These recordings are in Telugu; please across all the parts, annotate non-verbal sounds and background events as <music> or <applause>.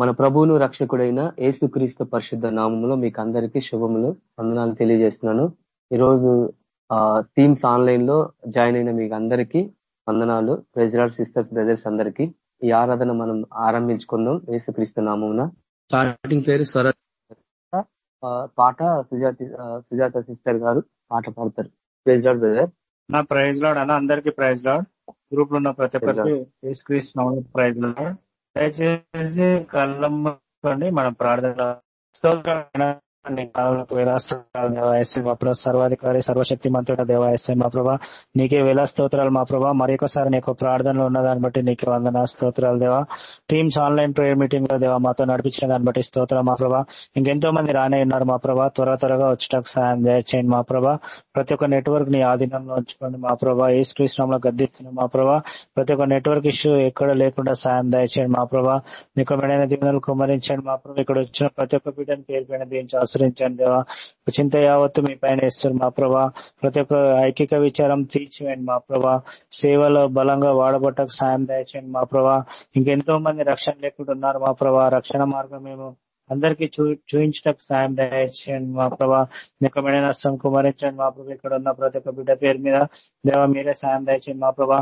మన ప్రభువును రక్షకుడైన ఏసుక్రీస్తు పరిశుద్ధ నామంలో మీకు అందరికీ శుభములు వందనాలు తెలియజేస్తున్నాను. ఈరోజు థీమ్స్ ఆన్లైన్లో జాయిన్ అయిన మీకు అందరికీ వందనాలు ప్రెజరాడ్ సిస్టర్స్ బ్రదర్స్ అందరికీ ఈ ఆరాధన మనం ఆరంభించుకుందాం. ఏసుక్రీస్తు నామమున. స్టార్టింగ్ పేరు స్వర పాట సుజాత సుజాత సిస్టర్ గారు పాట పాడతారు. Praise Lord brother. నా ప్రైజ్ లాడ్ అన్న అందరికి ప్రైజ్ లాడ్. గ్రూప్లో ఉన్న ప్రతి ఒక్కరికి ప్రైజ్ లాడ్. దయచేసి కళ్ళమ్మండి మన ప్రార్థన సర్వాధికారి సర్వశక్తి మంత్రుడ దేవాయస్యం మా ప్రభా. నీకే వేలా స్తోత్రాలు మా ప్రభా. మరి ఒకసారి నీకు ప్రార్థనలు ఉన్న దాన్ని బట్టి నీకు వందన స్తోత్రాలు దేవా. టీమ్స్ ఆన్లైన్ ప్రేయర్ మీటింగ్లో దేవా మాతో నడిపించిన దాన్ని బట్టి స్తోత్రం మా ప్రభా. ఇంకెంతో మంది రానే ఉన్నారు మా ప్రభా. త్వర త్వరగా వచ్చేటకు సాయం దయచేయండి మా ప్రభా. ప్రతి ఒక్క నెట్వర్క్ని ఆధీనంలో ఉంచుకోండి మా ప్రభా. ఏ శ్రీశ్రామంలో గద్దిస్తున్నాం మా ప్రభా. ప్రతి ఒక్క నెట్వర్క్ ఇష్యూ ఎక్కడ లేకుండా సాయం దయచేయండి మా ప్రభా. నీకు మెడైన దీవెనలు కుమరించండి మా ప్రభా. ఇక్కడ వచ్చిన ప్రతి ఒక్క బిడ్డను పేరు పైన దీవించి ఆశ్రయించండి. దేవా చింత యావత్తు మీ పైన ఇస్తారు మా ప్రభా. ప్రతి ఒక్క ఐకిక విచారం తీర్చివేయండి మా ప్రభా. సేవలో బలంగా వాడబట్టకు సాయం దయచేయండి మా ప్రభా. ఇంకెంతో మంది రక్షణ లేకుండా ఉన్నారు మా ప్రభా. రక్షణ మార్గం మేము అందరికీ చూ చూపించడానికి సాయం దయచేయండి మా ప్రభా. నికమైన నష్టం కుమరించండి మా ప్రభా. ఇక్కడ ఉన్న ప్రతి ఒక్క బిడ్డ పేరు మీద దేవ మీరే సాయం దయచేయండి మా ప్రభా.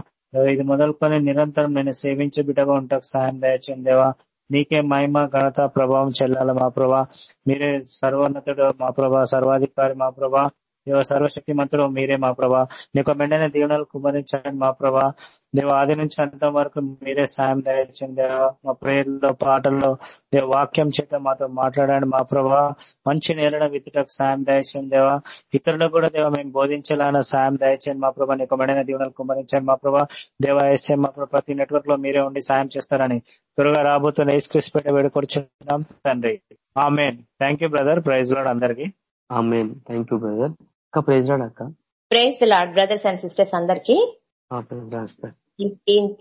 ఇది మొదలుకొని నిరంతరం నేను సేవించే బిడ్డగా ఉంటాకు సాయం దయచేయండి దేవా. నీకే మహిమ ఘనత ప్రభావం చెల్లాల మా ప్రభా. మీరే సర్వోన్నతుడు మా ప్రభా సర్వాధికారి మా ప్రభా. దేవ సర్వశక్తి మంత్రులు మీరే మా ప్రభా. నీకు మెండైన దీవెనలు కుమరించండి మా ప్రభా. దేవ ఆది నుంచి అంత వరకు మీరే సాయం దయచండి మా ప్రేయర్లో పాటల్లో దేవ వాక్యం చేత మాతో మాట్లాడండి మా ప్రభా. మంచి నేలన విత్తుటకు సాయం దయచండి దేవ. ఇతరులకు కూడా దేవ మేము బోధించాలన్న సాయం దయచండి మా ప్రభా. నీకు మెండైన దీవెనలు కుమరించండి మా ప్రభా. దేవ ఎస్ఎం మా ప్రభా ప్రతి నెట్వర్క్లో మీరే ఉండి సాయం చేస్తారని త్వరగా రాబోతున్న ఏసు పెట్ట వేడుకొచ్చున్నాం తండ్రి. ఆమెన్. Thank you brother. ప్రైజ్లో అందరికి. ఆమెన్. Thank you brother. అక్క ప్రైజ్ లాడ్ అక్క. Praise Lord brothers and sisters అందరికి.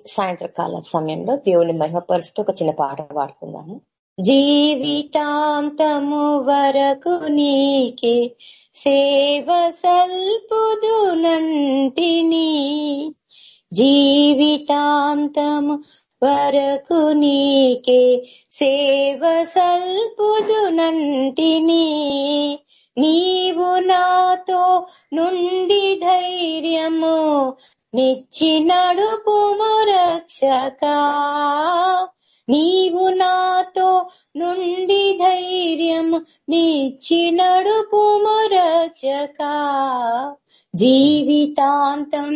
సాయంత్రకాల సమయంలో దేవుని మహిమపరుస్తూ ఒక చిన్న పాట పాడుకుందాము. జీవితాంతము వరకు నీకే సేవ సల్పుదునంటిని జీవితాంతము వరకు నీకే సేవ సల్పుదునంటిని నీవు నాతో నుండి ధైర్యము నిచ్చి నడుపుము రక్షక నీవు నాతో నుండి ధైర్యము నిచ్చి నడుపుము రక్షక జీవితాంతం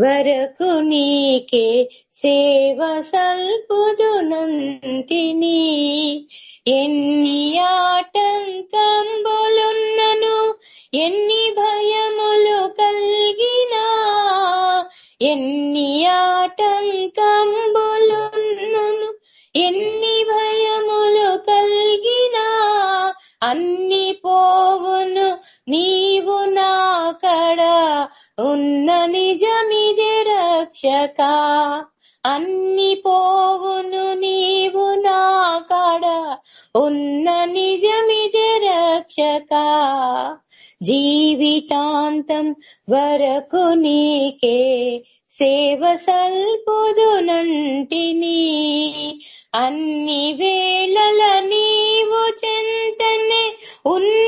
వరకు నీకే సేవ సల్పుదునంతిని ఎన్ని ఆటంకంబో ఎన్ని భయములు కలిగినా ఎన్ని జీవితాంతం వరకు నీకే సేవ సల్పుదునంటిని అన్ని వేళల నీవు చెంతనే ఉన్న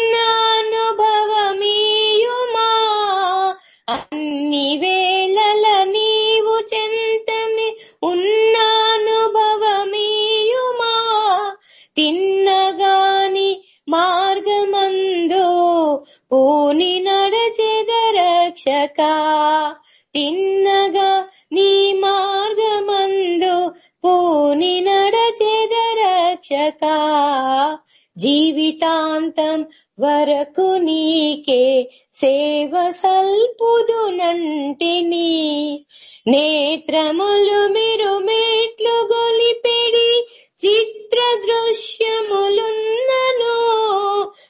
రక్షక తిన్నగా నీ మార్గమందు పూని నడచేద రక్షక. జీవితాంతం వరకు నీకే సేవ సల్పుదునంటిని నేత్రములు మీరు మెట్లు గొలిపెడి చిత్ర దృశ్యములున్నను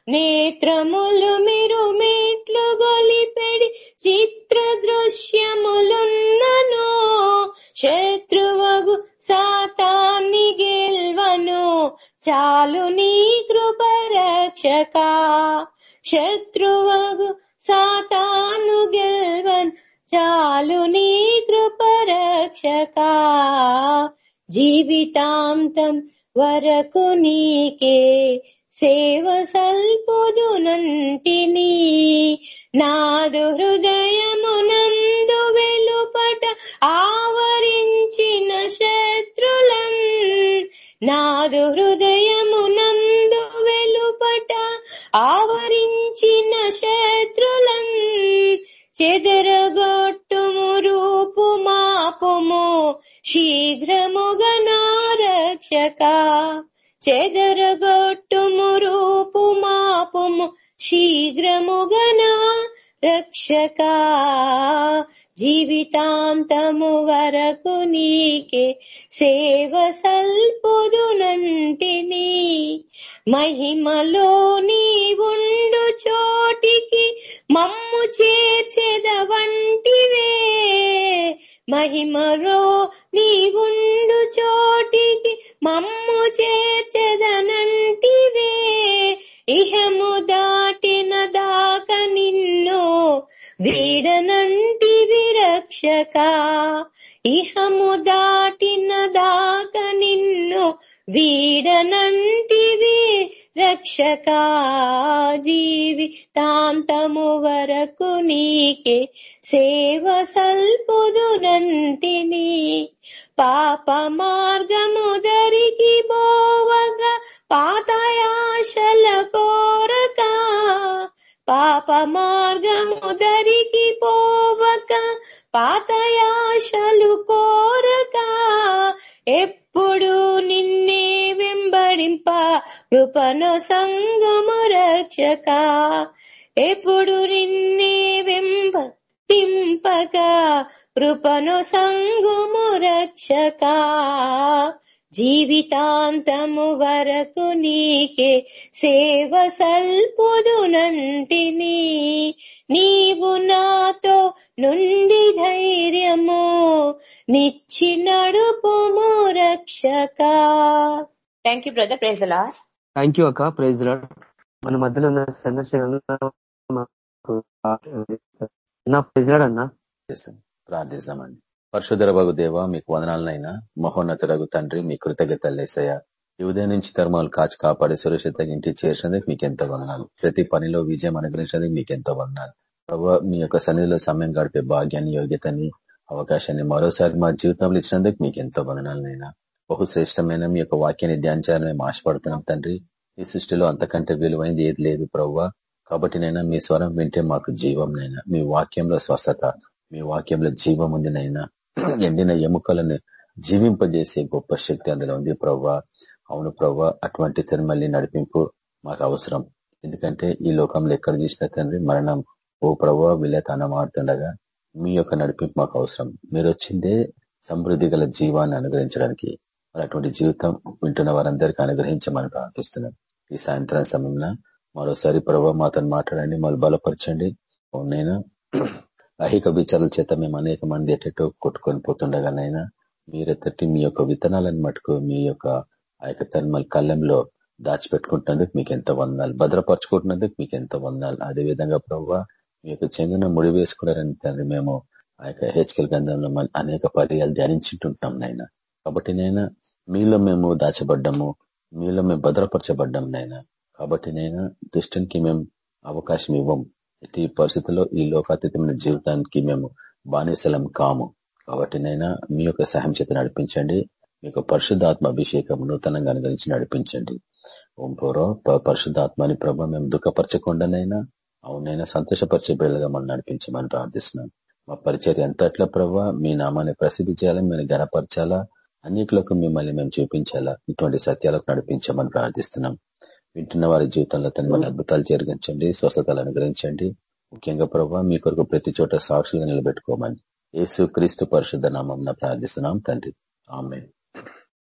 నేత్రములు మీరు మెట్లు గొలిపెడి జీవితాంతం వరకు నీకే సేవ సల్పుదునంటిని నాదు హృదయ రక్షక చెదరగొట్టుము రూపు మాపుము శీఘ్రముగనా రక్షక. జీవితాంతము వరకు నీకే సేవ సల్పుదునంటిని. మహిమలో నీ ఉండు చోటికి మమ్ము చేర్చెద వంటివే మహిమలో నీ ఉండు చోటికి మమ్ము చేర్చెదనంటివే. ఇహము దాటిన దాక నిన్ను వీడనంటి విరక్షక. ఇహము దాటిన దాక నిన్ను వీడనంటివి రక్షక జీవితాంతము వరకు నీకే సేవ సల్పుదునంతిని. పాప మార్గము దరికి బోవగా పాతయాశల కోరక. పాప మార్గము దరికి పోవక పాతయాశలు కోరక. ఎప్పుడు నిన్నే వెంబడింప కృపను సంగము రక్షక. ఎప్పుడు నిన్నే వెంబడింపక కృపను సంగుము రక్షక. జీవితాంతము వరకు నీకే సేవ సల్పుదునంటిని నీవు నాతో నుండి ధైర్యము నిచ్చి నడుపుము రక్షక thank you brother ప్రేజలా thank you అక్క. ప్రైజ్ మన మధ్యలో ఉన్న చంద్రశేఖర్ ప్రైజ్ అన్న ప్రార్థిస్తామండి. పరశుధర బగు దేవ మీకు వదనాలనైనా. మహోన్నతుడగు తండ్రి మీ కృతజ్ఞతలేసయ్య ఈ ఉదయం నుంచి కర్మాలు కాచి కాపాడి సురక్షిత ఇంటి చేసినందుకు మీకు ఎంతో వదనాలు. ప్రతి పనిలో విజయం అనుగ్రహించినందుకు మీకు ఎంతో వదనాలు. ప్రభావ మీ యొక్క సన్నిధిలో సమయం గడిపే భాగ్యాన్ని యోగ్యతని అవకాశాన్ని మరోసారి మా జీవితంలో ఇచ్చినందుకు మీకు ఎంతో వదనాలనైనా. బహుశ్రేష్టమైన మీ యొక్క వాక్యాన్ని ధ్యానించాలని మేము ఆశపడుతున్నాం తండ్రి. ఈ సృష్టిలో అంతకంటే విలువైంది ఏది లేదు ప్రవ్వా. కాబట్టి నైనా మీ స్వరం వింటే మాకు జీవం నైనా. మీ వాక్యంలో స్వస్థత మీ వాక్యంలో జీవం ఉంది నైనా. ఎండిన ఎముకలను జీవింపజేసే గొప్ప శక్తి అందులో ఉంది ప్రవ్వా. అవును ప్రవ్వా అటువంటి తిరుమల్లి నడిపింపు మాకు అవసరం. ఎందుకంటే ఈ లోకంలో ఎక్కడ చూసినా తండ్రి మరణం. ఓ ప్రవ్వ విలేతానం ఆడుతుండగా మీ యొక్క నడిపింపు మాకు అవసరం. మీరు వచ్చిందే సమృద్ధి గల జీవాన్ని అనుగ్రహించడానికి. మరి అటువంటి జీవితం వింటున్న వారందరికీ అనుగ్రహించమని ప్రార్థిస్తున్నాం. ఈ సాయంత్రం సమయంలో మరోసారి ప్రభావ మాతను మాట్లాడండి మళ్ళీ బలపరచండి. నేను అహిక విచారాల చేత మేము అనేక మంది ఎట్టేటో కొట్టుకొని పోతుండగానైనా మీరెత్తటి మీ యొక్క విత్తనాలను మటుకు మీ యొక్క ఆ యొక్క తన్మల కళ్ళెంలో దాచిపెట్టుకుంటున్నందుకు మీకు ఎంత వందాలు భద్రపరచుకుంటున్నందుకు మీకు ఎంత వందాలు అదే విధంగా ప్రభావ మీ యొక్క చెంగున ముడి వేసుకున్నారని తండ్రి మేము ఆ యొక్క హెచ్కల్ గంధంలో అనేక పర్యాలు ధ్యానించుంటుంటాం నాయన కాబట్టి నేను మీలో మేము దాచబడ్డము మీలో మేము భద్రపరచబడ్డాం నాయన. కాబట్టి నైనా దుష్టునికి మేము అవకాశం ఇవ్వం ఎట్టి పరిస్థితుల్లో ఈ లోకాతీతమైన జీవితానికి మేము బానిసలం కాము. కాబట్టి నైనా మీ యొక్క సహాయం చేత నడిపించండి. మీ యొక్క పరిశుద్ధాత్మ అభిషేకం నూతనంగా అనుగ్రహించి నడిపించండి. ఓం పూర్వ పరిశుద్ధాత్మని ప్రభావ మేము దుఃఖపరచకుండానైనా అవునైనా సంతోషపరిచే బిడ్డలుగా మనం నడిపించమని ప్రార్థిస్తున్నాం. మా పరిచర్య ఎంతట్లా ప్రభావ మీ నామాన్ని ప్రసిద్ధి చేయాలని మేము గనపరచాలా అనేకులకు మిమ్మల్ని మేము చూపించాలా ఇటువంటి సత్యాలకు నడిపించమని ప్రార్థిస్తున్నాం. వింటున్న వారి జీవితంలో తన అద్భుతాలు జరిగించండి స్వస్థతలు అనుగ్రహించండి. ముఖ్యంగా ప్రభావ మీ కొరకు ప్రతి చోట సాక్షులుగా నిలబెట్టుకోమని యేసు క్రీస్తు పరిశుద్ధ నామం ప్రార్థిస్తున్నాం తండ్రి. ఆమె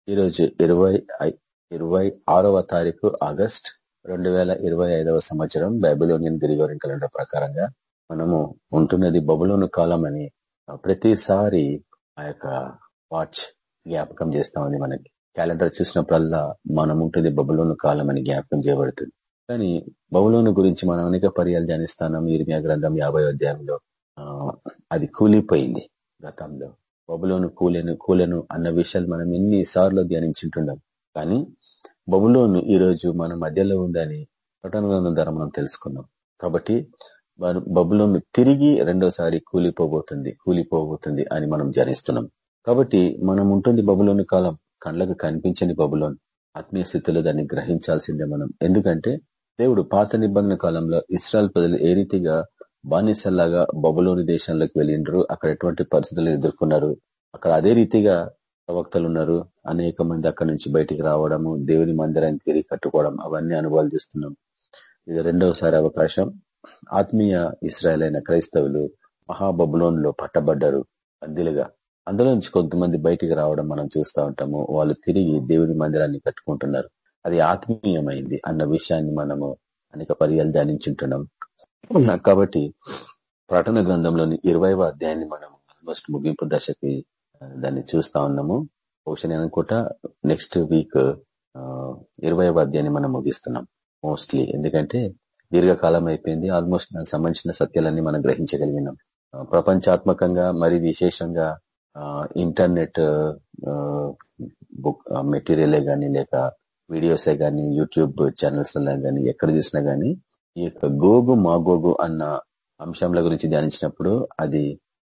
ఈరోజు ఇరవై ఇరవై ఆరవ తారీఖు ఆగస్ట్ రెండు వేల ఇరవై ఐదవ సంవత్సరం బైబిలోనియన్ గ్రిగోరియన్ క్యాలెండర్ ప్రకారంగా మనము ఉంటున్నది బబులోను కాలం అని ప్రతిసారి ఆ యొక్క వాచ్ జ్ఞాపకం చేస్తామని మనకి. క్యాలెండర్ చూసినప్పుడల్లా మనం ఉంటుంది బబులోను కాలం అని జ్ఞాపకం చేయబడుతుంది. కానీ బబులోను గురించి మనం అనేక పర్యాలు ధ్యానిస్తాం ఇర్మియా గ్రంథం యాభై అధ్యాయంలో అది కూలిపోయింది గతంలో. బబులోను కూలెను కూలెను అన్న విషయాలు మనం ఎన్నిసార్లు ధ్యానించుంటున్నాం కానీ బబులోను ఈ రోజు మన మధ్యలో ఉందని ప్రకటన గ్రంథం ద్వారా మనం తెలుసుకున్నాం. కాబట్టి బబులోను తిరిగి రెండోసారి కూలిపోబోతుంది కూలిపోబోతుంది అని మనం ధ్యానిస్తున్నాం. కాబట్టి మనం ఉంటుంది బబులోని కాలం కళ్ళకు కనిపించని బబులోన్. ఆత్మీయ స్థితిలో దాన్ని గ్రహించాల్సిందే మనం. ఎందుకంటే దేవుడు పాత నిబంధన కాలంలో ఇస్రాయల్ ప్రజలు ఏ రీతిగా బానిసల్లాగా బబులోని దేశంలోకి వెళ్ళిండ్రు అక్కడ ఎటువంటి పరిస్థితులు ఎదుర్కొన్నారు అక్కడ అదే రీతిగా ప్రవక్తలు ఉన్నారు అనేక మంది అక్కడి నుంచి బయటికి రావడము దేవుని మందిరాన్ని తిరిగి కట్టుకోవడం అవన్నీ అనుభవాలు చేస్తున్నాం. ఇది రెండవసారి అవకాశం. ఆత్మీయ ఇస్రాయల్ అయిన క్రైస్తవులు మహాబబులోన్లో పట్టబడ్డారు అందులుగా అందులో నుంచి కొంతమంది బయటికి రావడం మనం చూస్తూ ఉంటాము. వాళ్ళు తిరిగి దేవుని మందిరాన్ని కట్టుకుంటున్నారు. అది ఆత్మీయమైంది అన్న విషయాన్ని మనము అనేక పర్యాలు ధ్యానించుంటున్నాం. కాబట్టి ప్రటన గ్రంథంలోని ఇరవైవ అధ్యాయాన్ని మనం ఆల్మోస్ట్ ముగింపు దశకి దాన్ని చూస్తా ఉన్నాము. బహుశా నేను అనుకుంటా నెక్స్ట్ వీక్ ఇరవైవ అధ్యాయాన్ని మనం ముగిస్తున్నాం మోస్ట్లీ. ఎందుకంటే దీర్ఘకాలం అయిపోయింది. ఆల్మోస్ట్ దానికి సంబంధించిన సత్యాలన్నీ మనం గ్రహించగలిగినాం. ప్రపంచాత్మకంగా మరి విశేషంగా ఇంటర్నెట్ బుక్ మెటీరియలే కానీ లేక వీడియోసే కానీ యూట్యూబ్ ఛానల్స్ కానీ ఎక్కడ చూసినా కానీ ఈ యొక్క గోగు మాగోగు అన్న అంశంల గురించి ధ్యానించినప్పుడు అది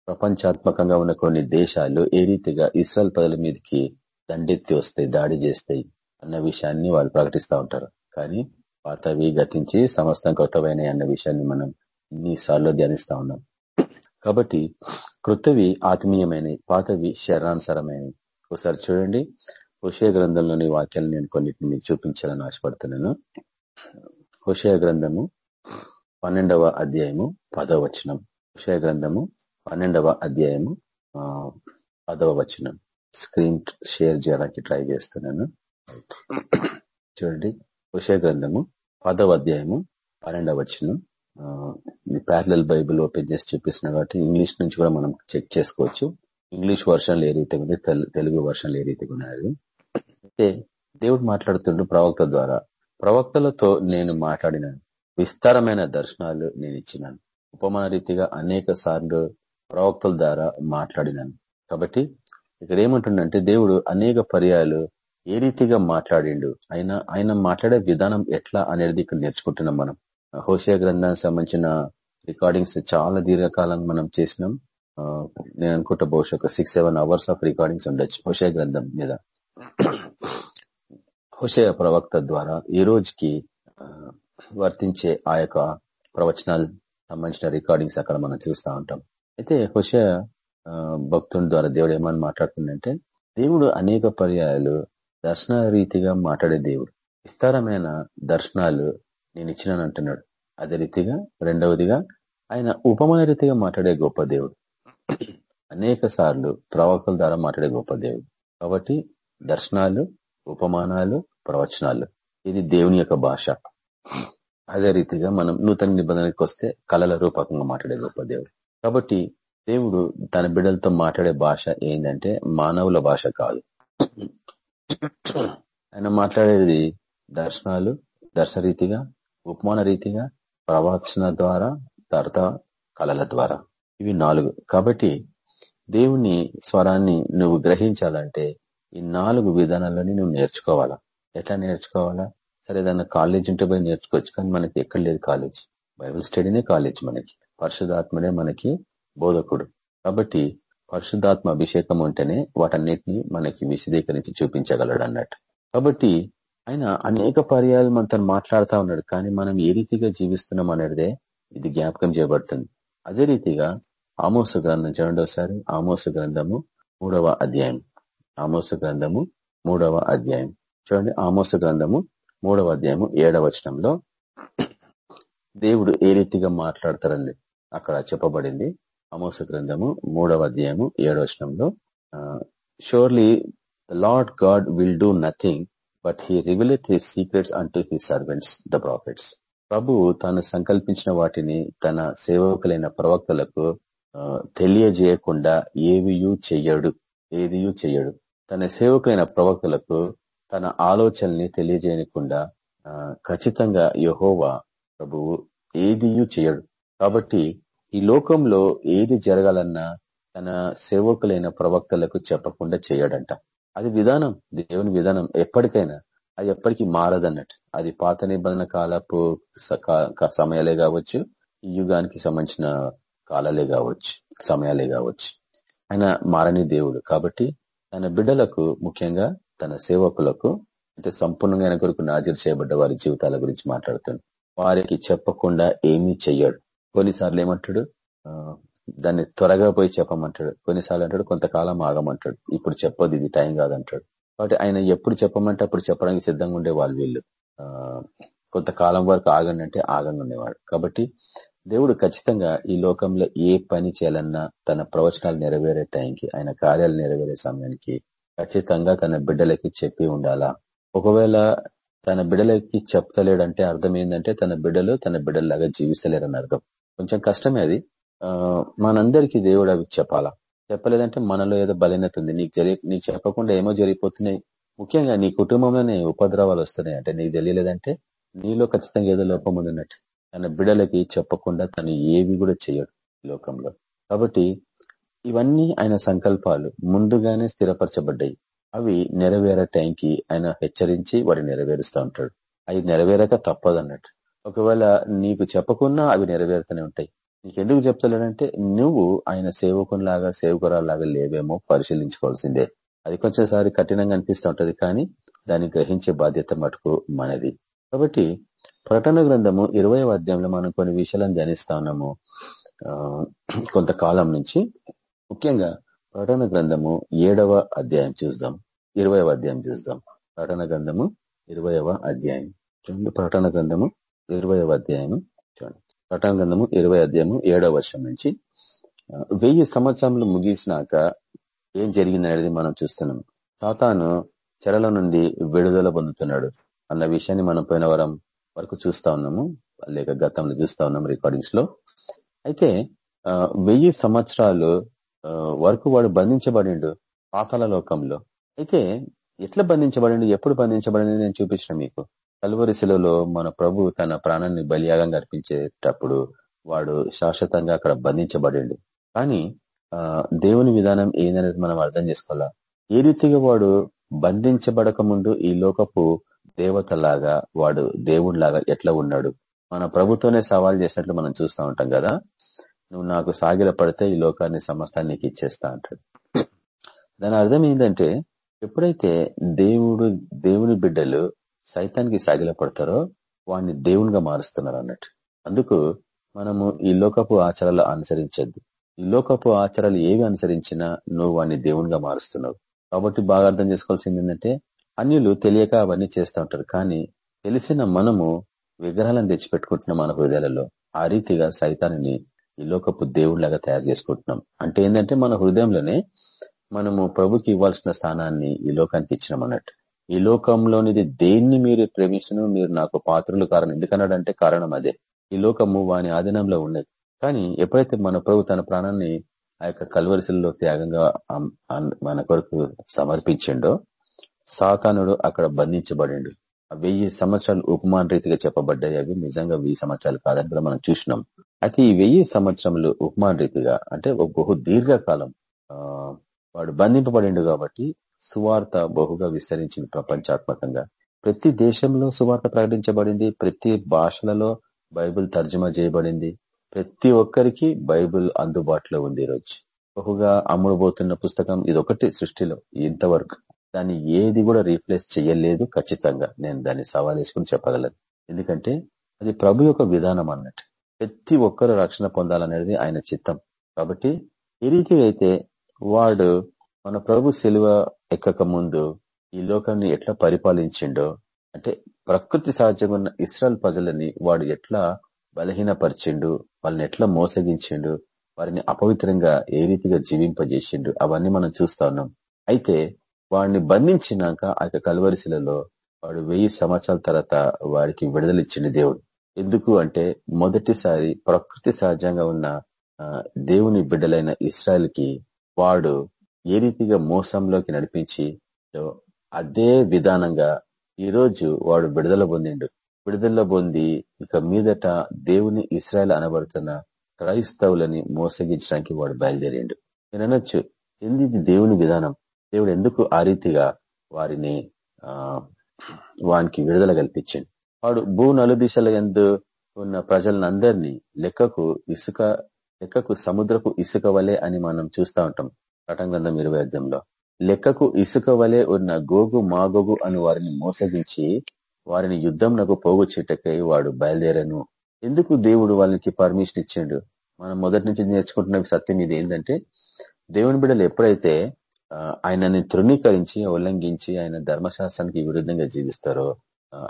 ప్రపంచాత్మకంగా ఉన్న కొన్ని దేశాలు ఏ రీతిగా ఇస్రాయల్ పదల మీదకి దండెత్తి వస్తాయి దాడి చేస్తాయి అన్న విషయాన్ని వాళ్ళు ప్రకటిస్తూ ఉంటారు. కానీ పాతవి గతించి సమస్తం కొత్తవైన అన్న విషయాన్ని మనం ఇన్నిసార్లు ధ్యానిస్తా ఉన్నాం. కాబట్టి కృతవి ఆత్మీయమైనవి పాతవి శరానుసరమైనవి ఒకసారి చూడండి. హుషయ గ్రంథంలోని వాక్యాలు నేను కొన్నిటిని మీకు చూపించాలని ఆశపడుతున్నాను. హుషయ గ్రంథము పన్నెండవ అధ్యాయము పదవ వచనం. హుషయ గ్రంథము పన్నెండవ అధ్యాయము పదవ వచనం. స్క్రీన్ షేర్ చేయడానికి ట్రై చేస్తున్నాను. చూడండి. హుషయ గ్రంథము పదవ అధ్యాయము పన్నెండవ వచనం. ప్యారలల్ బైబుల్ ఓపెన్ చేసి చూపిస్తున్నా కాబట్టి ఇంగ్లీష్ నుంచి కూడా మనం చెక్ చేసుకోవచ్చు. ఇంగ్లీష్ వర్షన్లు ఏ రీతిగా ఉంది తెలుగు వర్షన్లు ఏ రీతిగా ఉన్నాయి అయితే దేవుడు మాట్లాడుతుండ్రు ప్రవక్త ద్వారా. ప్రవక్తలతో నేను మాట్లాడినాను విస్తారమైన దర్శనాలు నేను ఇచ్చినాను. ఉపమాన రీతిగా అనేక సార్లు ప్రవక్తల ద్వారా మాట్లాడినాను. కాబట్టి ఇక్కడ ఏమంటుండంటే దేవుడు అనేక పర్యాలు ఏ రీతిగా మాట్లాడిండు ఆయన ఆయన మాట్లాడే విధానం ఎట్లా అనేది ఇక్కడ నేర్చుకుంటున్నాం మనం. హోషయ గ్రంథానికి సంబంధించిన రికార్డింగ్స్ చాలా దీర్ఘకాలం మనం చేసినాం. నేను అనుకుంటా బహుశా ఒక six seven hours of recordings ఉండొచ్చు హుషయ గ్రంథం మీద. హుషయ ప్రవక్త ద్వారా ఈ రోజుకి వర్తించే ఆ యొక్క ప్రవచనాలు సంబంధించిన రికార్డింగ్స్ అక్కడ మనం చూస్తూ ఉంటాం. అయితే హుషయ భక్తుని ద్వారా దేవుడు ఏమని మాట్లాడుతుందంటే దేవుడు అనేక పర్యాయాలు దర్శన రీతిగా మాట్లాడే దేవుడు. విస్తారమైన దర్శనాలు నేను ఇచ్చినాను అంటున్నాడు అదే రీతిగా రెండవదిగా ఆయన ఉపమాన రీతిగా మాట్లాడే గొప్ప దేవుడు. అనేక సార్లు ప్రవక్తల ద్వారా మాట్లాడే గొప్ప దేవుడు. కాబట్టి దర్శనాలు ఉపమానాలు ప్రవచనాలు ఇది దేవుని యొక్క భాష. అదే రీతిగా మనం నూతన నిబంధనకి వస్తే కళల రూపకంగా మాట్లాడే గొప్ప దేవుడు. కాబట్టి దేవుడు తన బిడ్డలతో మాట్లాడే భాష ఏంటంటే మానవుల భాష కాదు. ఆయన మాట్లాడేది దర్శనాలు దర్శనరీతిగా ఉపమాన రీతిగా ప్రవచన ద్వారా తర్వాత కళల ద్వారా. ఇవి నాలుగు. కాబట్టి దేవుని స్వరాన్ని నువ్వు గ్రహించాలంటే ఈ నాలుగు విధానాలని నువ్వు నేర్చుకోవాలా? ఎట్లా నేర్చుకోవాలా? సరే ఏదన్నా కాలేజ్ ఉంటే పోయి నేర్చుకోవచ్చు కానీ మనకి ఎక్కడ లేదు కాలేజ్. బైబిల్ స్టడీనే కాలేజ్ మనకి. పరిశుధాత్మనే మనకి బోధకుడు. కాబట్టి పరిశుద్ధాత్మ అభిషేకం ఉంటేనే వాటన్నిటిని మనకి విశదీకరించి చూపించగలడు అన్నట్టు కాబట్టి ఆయన అనేక పర్యాలు మనతో మాట్లాడుతూ ఉన్నాడు కానీ మనం ఏ రీతిగా జీవిస్తున్నాం అనేదే ఇది జ్ఞాపకం చేయబడుతుంది. అదే రీతిగా ఆమోస గ్రంథం చూడండి ఒకసారి. ఆమోస గ్రంథము మూడవ అధ్యాయం. ఆమోస గ్రంథము మూడవ అధ్యాయం. చూడండి ఆమోస గ్రంథము మూడవ అధ్యాయము ఏడవ వచనంలో దేవుడు ఏ రీతిగా మాట్లాడతారని అక్కడ చెప్పబడింది. అమోస గ్రంథము మూడవ అధ్యాయము ఏడవ వచనంలో surely Lord God will do nothing but he revealeth his secrets unto his servants the prophets ప్రభు తాను సంకల్పించిన వాటిని తన సేవకులైన ప్రవక్తలకు తెలియజేయకుండా ఏవియూ చెయ్యడు ఏదియూ చెయ్యడు. తన సేవకులైన ప్రవక్తలకు తన ఆలోచనల్ని తెలియజేయకుండా ఖచ్చితంగా యహోవా ప్రభువు ఏదియూ చేయడు కాబట్టి ఈ లోకంలో ఏది జరగాలన్నా తన సేవకులైన ప్రవక్తలకు చెప్పకుండా చేయడంట అది విధానం దేవుని విధానం ఎప్పటికైనా అది ఎప్పటికీ మారదన్నట్టు. అది పాత నిబంధన కాలపు సమయాలే కావచ్చు ఈ యుగానికి సంబంధించిన కాలాలే కావచ్చు సమయాలే కావచ్చు. ఆయన మారని దేవుడు కాబట్టి తన బిడ్డలకు ముఖ్యంగా తన సేవకులకు అంటే సంపూర్ణంగా ఆయన కొరకు నాజీరు చేయబడ్డ వారి జీవితాల గురించి మాట్లాడుతాడు వారికి చెప్పకుండా ఏమీ చెయ్యడు. కొన్నిసార్లు ఏమంటాడు? దాన్ని త్వరగా పోయి చెప్పమంటాడు. కొన్నిసార్లు అంటాడు కొంతకాలం ఆగమంటాడు. ఇప్పుడు చెప్పదు ఇది టైం కాదంటాడు. కాబట్టి ఆయన ఎప్పుడు చెప్పమంటే అప్పుడు చెప్పడానికి సిద్ధంగా ఉండే వాళ్ళు వీళ్ళు. కొంతకాలం వరకు ఆగండి అంటే ఆగంగా ఉండేవాడు కాబట్టి దేవుడు ఖచ్చితంగా ఈ లోకంలో ఏ పని చేయాలన్నా తన ప్రవచనాలు నెరవేరే టైంకి ఆయన కార్యాలు నెరవేరే సమయానికి ఖచ్చితంగా తన బిడ్డలకి చెప్పి ఉండాలా? ఒకవేళ తన బిడ్డలకి చెప్తలేడంటే అర్థం ఏంటంటే తన బిడ్డలు తన బిడ్డల్లాగా జీవిస్తలేరని అర్థం. కొంచెం కష్టమే అది. మనందరికీ దేవుడు అవి చెప్పాలా? చెప్పలేదంటే మనలో ఏదో బలీనత ఉంది. నీకు జరి నీకు చెప్పకుండా ఏమో జరిగిపోతున్నాయి. ముఖ్యంగా నీ కుటుంబంలోనే ఉపద్రవాలు వస్తున్నాయి. అంటే నీకు తెలియలేదంటే నీలో ఖచ్చితంగా ఏదో లోపం ఉందన్నట్టు తన బిడలకి చెప్పకుండా తను ఏవి కూడా చేయడు లోకంలో. కాబట్టి ఇవన్నీ ఆయన సంకల్పాలు ముందుగానే స్థిరపరచబడ్డాయి. అవి నెరవేరే టైంకి ఆయన హెచ్చరించి వాడు నెరవేరుస్తూ ఉంటాడు. అవి నెరవేరక తప్పదన్నట్టు. ఒకవేళ నీకు చెప్పకున్నా అవి నెరవేరుతూనే ఉంటాయి. నీకెందుకు చెప్తలేడంటే నువ్వు ఆయన సేవకునిలాగా సేవకురాలాగా లేవేమో పరిశీలించుకోవాల్సిందే. అది కొంచెంసారి కఠినంగా అనిపిస్తూ ఉంటది కానీ దాన్ని గ్రహించే బాధ్యత మటుకు మనది. కాబట్టి ప్రకటన గ్రంథము ఇరవై అధ్యాయంలో మనం కొన్ని విషయాలను ధ్యానిస్తా ఉన్నాము. కొంతకాలం నుంచి. ముఖ్యంగా ప్రకటన గ్రంథము ఏడవ అధ్యాయం చూద్దాం. ఇరవై అధ్యాయం చూద్దాం. ప్రకటన గ్రంథము ఇరవయవ అధ్యాయం. ప్రకటన గ్రంథము ఇరవయవ అధ్యాయం చూడండి ఇరవై అధ్యాయము ఏడవ వర్షం నుంచి. వెయ్యి సంవత్సరములు ముగిసినాక ఏం జరిగిందనేది మనం చూస్తున్నాం. సాతాను చెరల నుండి విడుదల పొందుతున్నాడు అన్న విషయాన్ని మనం పోయిన వరం వరకు చూస్తా ఉన్నాము లేక గతంలో చూస్తా ఉన్నాం రికార్డింగ్స్లో. అయితే వెయ్యి సంవత్సరాలు వరకు వాడు బంధించబడిండు పాతాల లోకంలో. అయితే ఎట్లా బంధించబడిండు ఎప్పుడు బంధించబడింది నేను చూపించిన మీకు? కలువరిశిలలో మన ప్రభు తన ప్రాణాన్ని బలియాగంగా అర్పించేటప్పుడు వాడు శాశ్వతంగా అక్కడ బంధించబడిండు. కానీ దేవుని విధానం ఏందనేది మనం అర్థం చేసుకోవాలా? ఏ రీతిగా వాడు బంధించబడక ముందు ఈ లోకపు దేవతలాగా వాడు దేవుడిలాగా ఎట్లా ఉన్నాడు? మన ప్రభుత్వనే సవాల్ చేసినట్లు మనం చూస్తూ ఉంటాం కదా? నువ్వు నాకు సాగిల పడితే ఈ లోకాన్ని సమస్తాన్ని నీకు ఇచ్చేస్తా అంటాడు. దాని అర్థం ఏంటంటే ఎప్పుడైతే దేవుడు దేవుని బిడ్డలు సైతానికి సాగిల పడతారో వాడిని దేవునిగా మారుస్తున్నారు అన్నట్టు. అందుకు మనము ఈ లోకపు ఆచారాలు అనుసరించద్దు. ఈ లోకపు ఆచారాలు ఏవి అనుసరించినా నువ్వు వాడిని దేవునిగా మారుస్తున్నావు. కాబట్టి బాగా అర్థం చేసుకోవాల్సింది ఏంటంటే అన్యులు తెలియక అవన్నీ చేస్తూ ఉంటారు. కానీ తెలిసిన మనము విగ్రహాలను తెచ్చిపెట్టుకుంటున్నాం మన హృదయాలలో. ఆ రీతిగా సైతాన్ని ఈ లోకపు దేవుళ్ళాగా తయారు చేసుకుంటున్నాం. అంటే ఏంటంటే మన హృదయంలోనే మనము ప్రభుకి ఇవ్వాల్సిన స్థానాన్ని ఈ లోకానికి ఇచ్చినాం అన్నట్టు. ఈ లోకంలోనిది దేన్ని మీరు ప్రేమించను మీరు నాకు పాత్రలు కారణం. ఎందుకన్నాడంటే కారణం అదే. ఈ లోకము వాని ఆధీనంలో ఉన్నది. కానీ ఎప్పుడైతే మన ప్రభు తన ప్రాణాన్ని ఆ యొక్క కల్వరిశల్లో త్యాగంగా మన కొరకు సమర్పించిండో సాతానుడు అక్కడ బంధించబడిండు. వెయ్యి సంవత్సరాలు ఉపమాన రీతిగా చెప్పబడ్డాయి అవి. నిజంగా వెయ్యి సంవత్సరాలు కాదని కూడా మనం చూసినాం. అయితే ఈ వెయ్యి సంవత్సరములు ఉపమాన రీతిగా అంటే ఒక బహు దీర్ఘకాలం వాడు బంధింపబడిండు కాబట్టి సువార్త బహుగా విస్తరించింది ప్రపంచాత్మకంగా. ప్రతి దేశంలో సువార్త ప్రకటించబడింది ప్రతి భాషలలో బైబుల్ తర్జుమా చేయబడింది ప్రతి ఒక్కరికి బైబుల్ అందుబాటులో ఉంది ఈరోజు. బహుగా అమ్ముడుపోతున్న పుస్తకం ఇది ఒకటి సృష్టిలో ఇంతవరకు. దాన్ని ఏది కూడా రీప్లేస్ చేయలేదు ఖచ్చితంగా. నేను దాన్ని సవాల్ వేసుకుని చెప్పగలను. ఎందుకంటే అది ప్రభు యొక్క విధానం అన్నట్టు. ప్రతి ఒక్కరు రక్షణ పొందాలనేది ఆయన చిత్తం. కాబట్టి ఏ రీతి అయితే వాడు మన ప్రభు శిలువ ఎక్కక ముందు ఈ లోకాన్ని ఎట్లా పరిపాలించిండో అంటే ప్రకృతి సహజంగా ఉన్న ఇస్రాయల్ ప్రజలని వాడు ఎట్లా బలహీనపరిచిండు వాళ్ళని ఎట్లా మోసగించిండు వారిని అపవిత్రంగా ఏ రీతిగా జీవింపజేసిండు అవన్నీ మనం చూస్తా ఉన్నాం. అయితే వాడిని బంధించినాక ఆ యొక్క కలవరిశిలలో వాడు వెయ్యి సంవత్సరాల తర్వాత వాడికి విడుదలిచ్చిండు దేవుడు. ఎందుకు అంటే మొదటిసారి ప్రకృతి సహజంగా ఉన్న దేవుని బిడ్డలైన ఇస్రాయల్ వాడు ఏ రీతిగా మోసంలోకి నడిపించి అదే విధానంగా ఈరోజు వాడు విడుదల పొందిండు. విడుదల పొంది ఇక మీదట దేవుని ఇస్రాయల్ అనబడుతున్న క్రైస్తవులని మోసగించడానికి వాడు బయలుదేరిండు. నేను అనొచ్చు ఎందుకు దేవుని విధానం? దేవుడు ఎందుకు ఆ రీతిగా వారిని ఆ వానికి విడుదల కల్పించింది వాడు భూ నలుదిశల ఎందు ఉన్న ప్రజలందరినీ లెక్కకు ఇసుక లెక్కకు సముద్రపు ఇసుక వలె అని మనం చూస్తా ఉంటాం. పటంగ్రంథం ఇరవై అర్థంలో లెక్కకు ఇసుక వలె ఉన్న గోగు మాగోగు అని వారిని మోసగించి వారిని యుద్ధం నాకు పోగు చెట్టకై వాడు బయలుదేరను. ఎందుకు దేవుడు వాళ్ళకి పర్మిషన్ ఇచ్చిండు? మనం మొదటి నుంచి నేర్చుకుంటున్న సత్యం ఇది ఏంటంటే దేవుని బిడ్డలు ఎప్పుడైతే ఆయనని తృణీకరించి ఉల్లంఘించి ఆయన ధర్మశాస్త్రానికి విరుద్ధంగా జీవిస్తారో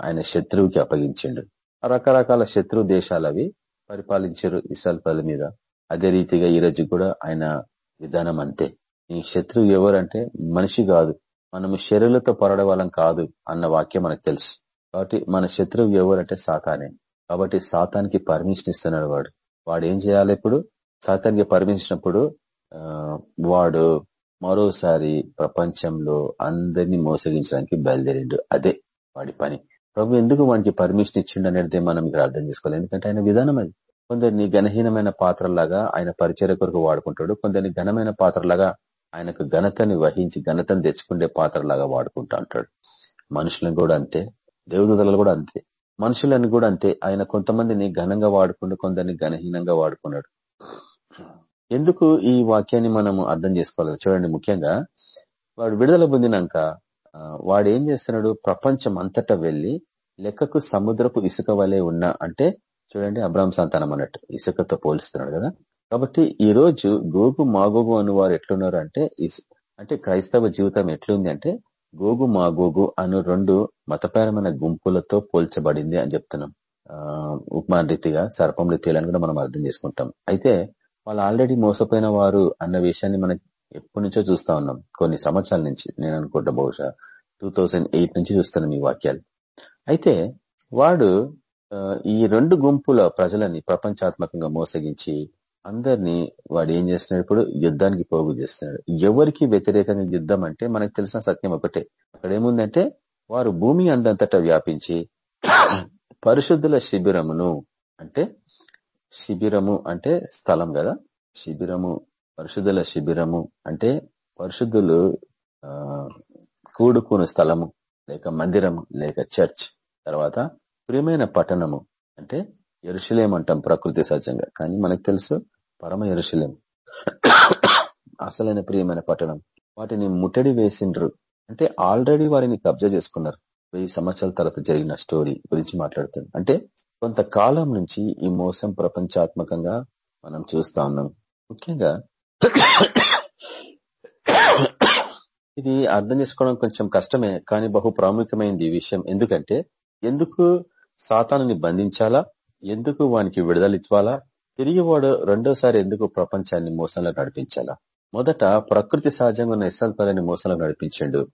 ఆయన శత్రువుకి అప్పగించిండు. రకరకాల శత్రు దేశాలు పరిపాలించారు ఇసాల్ మీద. అదే రీతిగా ఈ రోజు కూడా ఆయన విధానం అంతే. ఈ శత్రువు ఎవరంటే మనిషి కాదు. మనము శరీరులతో పొరడ కాదు అన్న వాక్యం మనకు తెలుసు. కాబట్టి మన శత్రువు ఎవరంటే సాతానే. కాబట్టి సాతానికి పర్మిషన్ ఇస్తున్నాడు వాడు. వాడు ఏం చేయాలి ఇప్పుడు? సాతానికి పర్మిషన్ వాడు మరోసారి ప్రపంచంలో అందరినీ మోసగించడానికి బయలుదేరిండు. అదే వాడి పని. ప్రభు ఎందుకు వాడికి పర్మిషన్ ఇచ్చిండు అనేది మనం ఇక్కడ అర్థం చేసుకోవాలి. ఎందుకంటే ఆయన విధానం అది. కొందరిని ఘనహీనమైన పాత్రలాగా ఆయన పరిచయ కొరకు వాడుకుంటాడు. కొందరిని ఘనమైన పాత్రలాగా ఆయనకు ఘనతని వహించి ఘనతను తెచ్చుకుండే పాత్రలాగా వాడుకుంటా అంటాడు. మనుషులను కూడా అంతే. దేవదూతలు కూడా అంతే. మనుషులను కూడా అంతే. ఆయన కొంతమందిని ఘనంగా వాడుకుంటూ కొందరిని ఘనహీనంగా వాడుకున్నాడు. ఎందుకు ఈ వాక్యాన్ని మనము అర్థం చేసుకోవాలి? చూడండి ముఖ్యంగా వాడు విడుదల పొందినాక వాడు ఏం చేస్తున్నాడు? ప్రపంచం అంతటా వెళ్ళి లెక్కకు సముద్రపు ఇసుక వలె ఉన్న అంటే చూడండి అబ్రాహం సంతానం అన్నట్టు. ఇసుకతో పోలుస్తున్నాడు కదా. కాబట్టి ఈ రోజు గోగు మాగోగు అని వారు ఎట్లున్నారు అంటే అంటే క్రైస్తవ జీవితం ఎట్లుంది అంటే గోగు మాగోగు అను రెండు మతపరమైన గుంపులతో పోల్చబడింది అని చెప్తున్నాం. ఉపమాన రీతిగా సర్పం రీతిగా కూడా మనం అర్థం చేసుకుంటాం. అయితే వాళ్ళు ఆల్రెడీ మోసపోయిన వారు అన్న విషయాన్ని మనం ఎప్పటి నుంచో చూస్తా ఉన్నాం. కొన్ని సంవత్సరాల నుంచి నేను అనుకుంటా బహుశా టూ నుంచి చూస్తున్నాం ఈ వాక్యాలు. అయితే వాడు ఈ రెండు గుంపుల ప్రజలని ప్రపంచాత్మకంగా మోసగించి అందరినీ వాడు ఏం చేస్తున్నాడు ఇప్పుడు? యుద్ధానికి పోగు చేస్తున్నాడు. ఎవరికి వ్యతిరేకంగా యుద్ధం అంటే మనకు తెలిసిన సత్యం ఒకటే. అక్కడ ఏముందంటే వారు భూమి అందంతటా వ్యాపించి పరిశుద్ధుల శిబిరమును అంటే శిబిరము అంటే స్థలం కదా? శిబిరము పరిశుద్ధుల శిబిరము అంటే పరిశుద్ధులు కూడుకుని స్థలము లేక మందిరము లేక చర్చ్ తర్వాత ప్రియమైన పట్టణము అంటే ఎరుశలేం అంటాం ప్రకృతి సహజంగా. కానీ మనకు తెలుసు పరమ ఎరుశలేం అసలైన ప్రియమైన పట్టణం. వాటిని ముట్టడి వేసిండ్రు. అంటే ఆల్రెడీ వారిని కబ్జా చేసుకున్నారు. వెయ్యి సంవత్సరాల తర్వాత జరిగిన స్టోరీ గురించి మాట్లాడుతుంది. అంటే కొంతకాలం నుంచి ఈ మోసం ప్రపంచాత్మకంగా మనం చూస్తా ఉన్నాం. ముఖ్యంగా ఇది అర్థం చేసుకోవడం కొంచెం కష్టమే కానీ బహు ప్రాముఖ్యమైనది ఈ విషయం. ఎందుకంటే ఎందుకు సాతానుని బంధించాలా? ఎందుకు వానికి విడుదల ఇవ్వాలా తిరిగి వాడు రెండోసారి ఎందుకు ప్రపంచాన్ని మోసంలో నడిపించాలా? మొదట ప్రకృతి సహజంగా ఉన్న ఇస్రాల్ మోసంలో నడిపించిండు.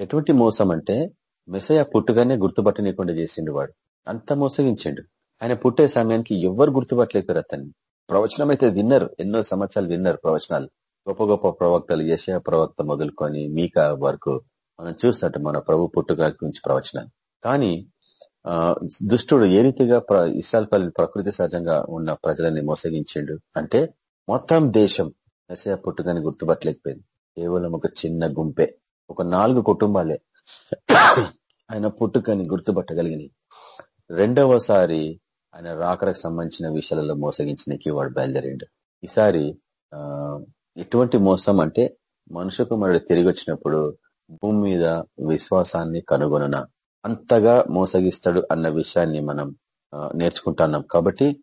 ఎటువంటి మోసం అంటే మెసయ పుట్టుగానే గుర్తుపట్టనీయకుండా చేసిండు వాడు. అంత మోసగించిండు. ఆయన పుట్టే సమయానికి ఎవరు గుర్తుపట్టలేకపోయారు అతన్ని. ప్రవచనం అయితే విన్నారు. ఎన్నో సంవత్సరాలు విన్నారు ప్రవచనాలు. గొప్ప గొప్ప ప్రవక్తలు యశయ ప్రవక్త మొదలుకొని మీకా వరకు మనం చూస్తున్నట్టు మన ప్రభు పుట్టుక గురించి ప్రవచనాలు. కానీ దుష్టుడు ఏ రీతిగా ఇస్రాల్ ప్రకృతి సహజంగా ఉన్న ప్రజలని మోసగించిండు? అంటే మొత్తం దేశం మెసయ పుట్టుకని గుర్తుపట్టలేకపోయింది. కేవలం ఒక చిన్న గుంపే. ఒక నాలుగు కుటుంబాలే ఆయన పుట్టుకని గుర్తుపట్టగలిగినాయి. రెండవసారి ఆయన రాకడకు సంబంధించిన విషయాలలో మోసగించినకి వాడు బయలుదేరిండు. ఈసారి ఎటువంటి మోసం అంటే మనుషు కుమారుడు తిరిగి వచ్చినప్పుడు భూమి మీద విశ్వాసాన్ని కనుగొన అంతగా మోసగిస్తాడు అన్న విషయాన్ని మనం నేర్చుకుంటున్నాం కాబట్టి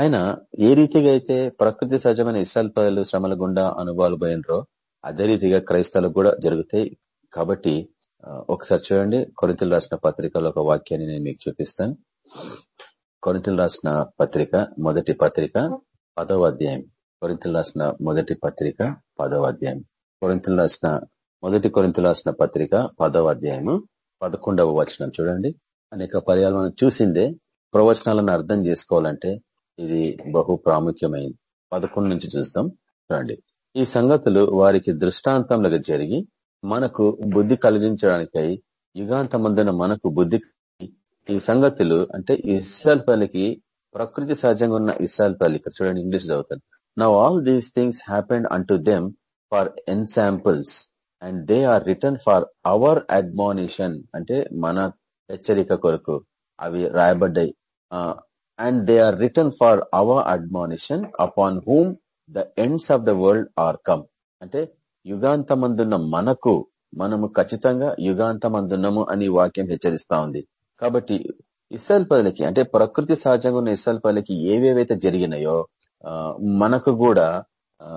ఆయన ఏ రీతిగా అయితే ప్రకృతి సహజమైన ఇస్రాయల్ ప్రజలు శ్రమల గుండా అనుభవాలు పోయినరో అదే రీతిగా క్రైస్తవులు కూడా జరుగుతాయి. కాబట్టి ఒకసారి చూడండి కొరితలు రాసిన పత్రికలో ఒక వాక్యాన్ని నేను మీకు చూపిస్తాను. కొరితలు రాసిన పత్రిక మొదటి పత్రిక పదవ అధ్యాయం. కొరింతలు రాసిన మొదటి పత్రిక పదవ అధ్యాయం. కొరింతలు రాసిన మొదటి కొరింతలు రాసిన పత్రిక పదవ అధ్యాయము. పదకొండవ వచనం చూడండి. అనేక పర్యాలు మనం చూసిందే ప్రవచనాలను అర్థం చేసుకోవాలంటే ఇది బహు ప్రాముఖ్యమైంది. పదకొండు నుంచి చూస్తాం. చూడండి. ఈ సంగతులు వారికి దృష్టాంతంలో జరిగి మనకు బుద్ధి కలిగించడానికై యుగాంతమందున మనకు బుద్ధి ఈ సంగతులు అంటే ఇస్రాయల్ పల్లికి ప్రకృతి సహజంగా ఉన్న ఇస్రాయల్ పల్లి చూడండి ఇంగ్లీష్ చదువుతాను now all these things happened unto them for ensamples and they are written for our admonition అంటే మన హెచ్చరిక కొరకు అవి రాయబడ్డాయి. And they are written for our admonition upon whom the ends of the world are come. అంటే యుగాంతమందున్న మనకు మనము ఖచ్చితంగా యుగాంతమందున్నాము అని వాక్యం హెచ్చరిస్తా ఉంది. కాబట్టి ఇస్రాయల్ పదలకి అంటే ప్రకృతి సహజంగా ఉన్న ఇస్రాయల్ పదలకి ఏవేవైతే జరిగినాయో మనకు కూడా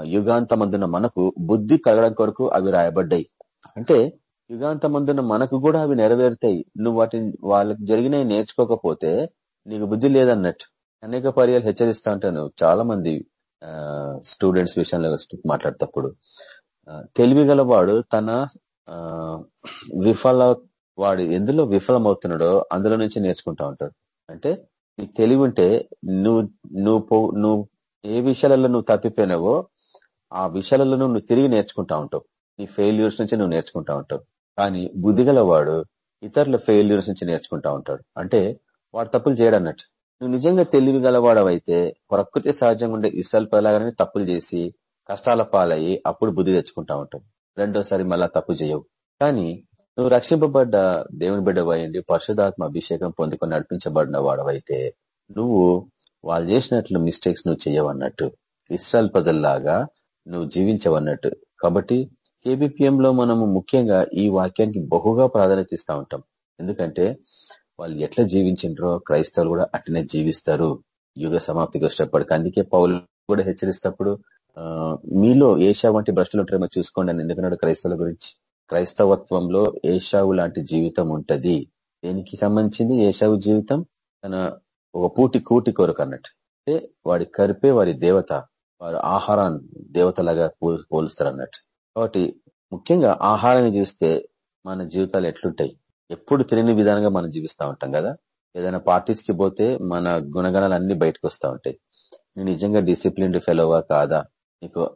యుగాంతమందున మనకు బుద్ధి కలగడం కొరకు అవి రాయబడ్డాయి. అంటే యుగాంతమందున మనకు కూడా అవి నెరవేరుతాయి. నువ్వు వాటిని వాళ్ళకి జరిగినవి నేర్చుకోకపోతే నీకు బుద్ధి లేదన్నట్టు. అనేక పర్యాలు హెచ్చరిస్తా ఉంటాను. చాలా మంది స్టూడెంట్స్ విషయంలో మాట్లాడేటప్పుడు. తెలివి గలవాడు తన విఫల వాడు ఎందులో విఫలమవుతున్నాడో అందులో నుంచి నేర్చుకుంటా ఉంటాడు. అంటే నీకు తెలివి ఉంటే నువ్వు నువ్వు నువ్వు ఏ విషయాలలో నువ్వు తప్పిపోయినావో ఆ విషయాలలో నువ్వు తిరిగి నేర్చుకుంటా ఉంటావు. నీ ఫెయిల్యూర్స్ నుంచి నువ్వు నేర్చుకుంటా ఉంటావు. కానీ బుద్ధిగల వాడు ఇతరుల ఫెయిల్యూర్స్ నుంచి నేర్చుకుంటా ఉంటాడు. అంటే వాడు తప్పులు చేయడన్నట్టు నువ్వు నిజంగా తెలివి గలవాడవైతే ప్రకృతి సహజంగా ఉండే ఇసల్ పదలాగానే తప్పులు చేసి కష్టాల పాలయ్యి అప్పుడు బుద్ధి తెచ్చుకుంటా ఉంటావు. రెండోసారి మళ్ళా తప్పు చేయవు. కానీ నువ్వు రక్షింపబడ్డ దేవుని బిడ్డవైండి పరిశుధాత్మ అభిషేకం పొందుకొని నడిపించబడిన వాడవైతే నువ్వు వాళ్ళు చేసినట్లు మిస్టేక్స్ నువ్వు చేయవన్నట్టు. ఇస్రాయల్ ప్రజల్లాగా నువ్వు జీవించవన్నట్టు. కాబట్టి కేబిపిఎం లో మనము ముఖ్యంగా ఈ వాక్యానికి బహుగా ప్రాధాన్యత ఇస్తా ఉంటాం. ఎందుకంటే వాళ్ళు ఎట్లా జీవించిండ్రో క్రైస్తవులు కూడా అట్లనే జీవిస్తారు. యుగ సమాప్తికి వచ్చేటప్పటికి. అందుకే పౌలు కూడా హెచ్చరిస్తప్పుడు మీలో ఏషా వంటి భ్రష్టులు ఉంటారేమో చూసుకోండి అని ఎందుకన్నాడు క్రైస్తవుల గురించి. క్రైస్తవత్వంలో ఏషావు లాంటి జీవితం ఉంటది. దేనికి సంబంధించింది ఏషావు జీవితం? తన ఒక పూటి కూటి కొరకు అన్నట్టు. అంటే వాడి కరిపే వారి దేవత వారి ఆహారాన్ని దేవతలాగా పోలుస్తారు అన్నట్టు కాబట్టి ముఖ్యంగా ఆహారాన్ని చూస్తే మన జీవితాలు ఎట్లుంటాయి? ఎప్పుడు తెలియని విధానంగా మనం జీవిస్తూ ఉంటాం కదా? ఏదైనా పార్టీస్కి పోతే మన గుణగణాలు అన్ని బయటకు వస్తూ ఉంటాయి. నువ్వు నిజంగా డిసిప్లిన్డ్ ఫెలోవా కాదా? నీకు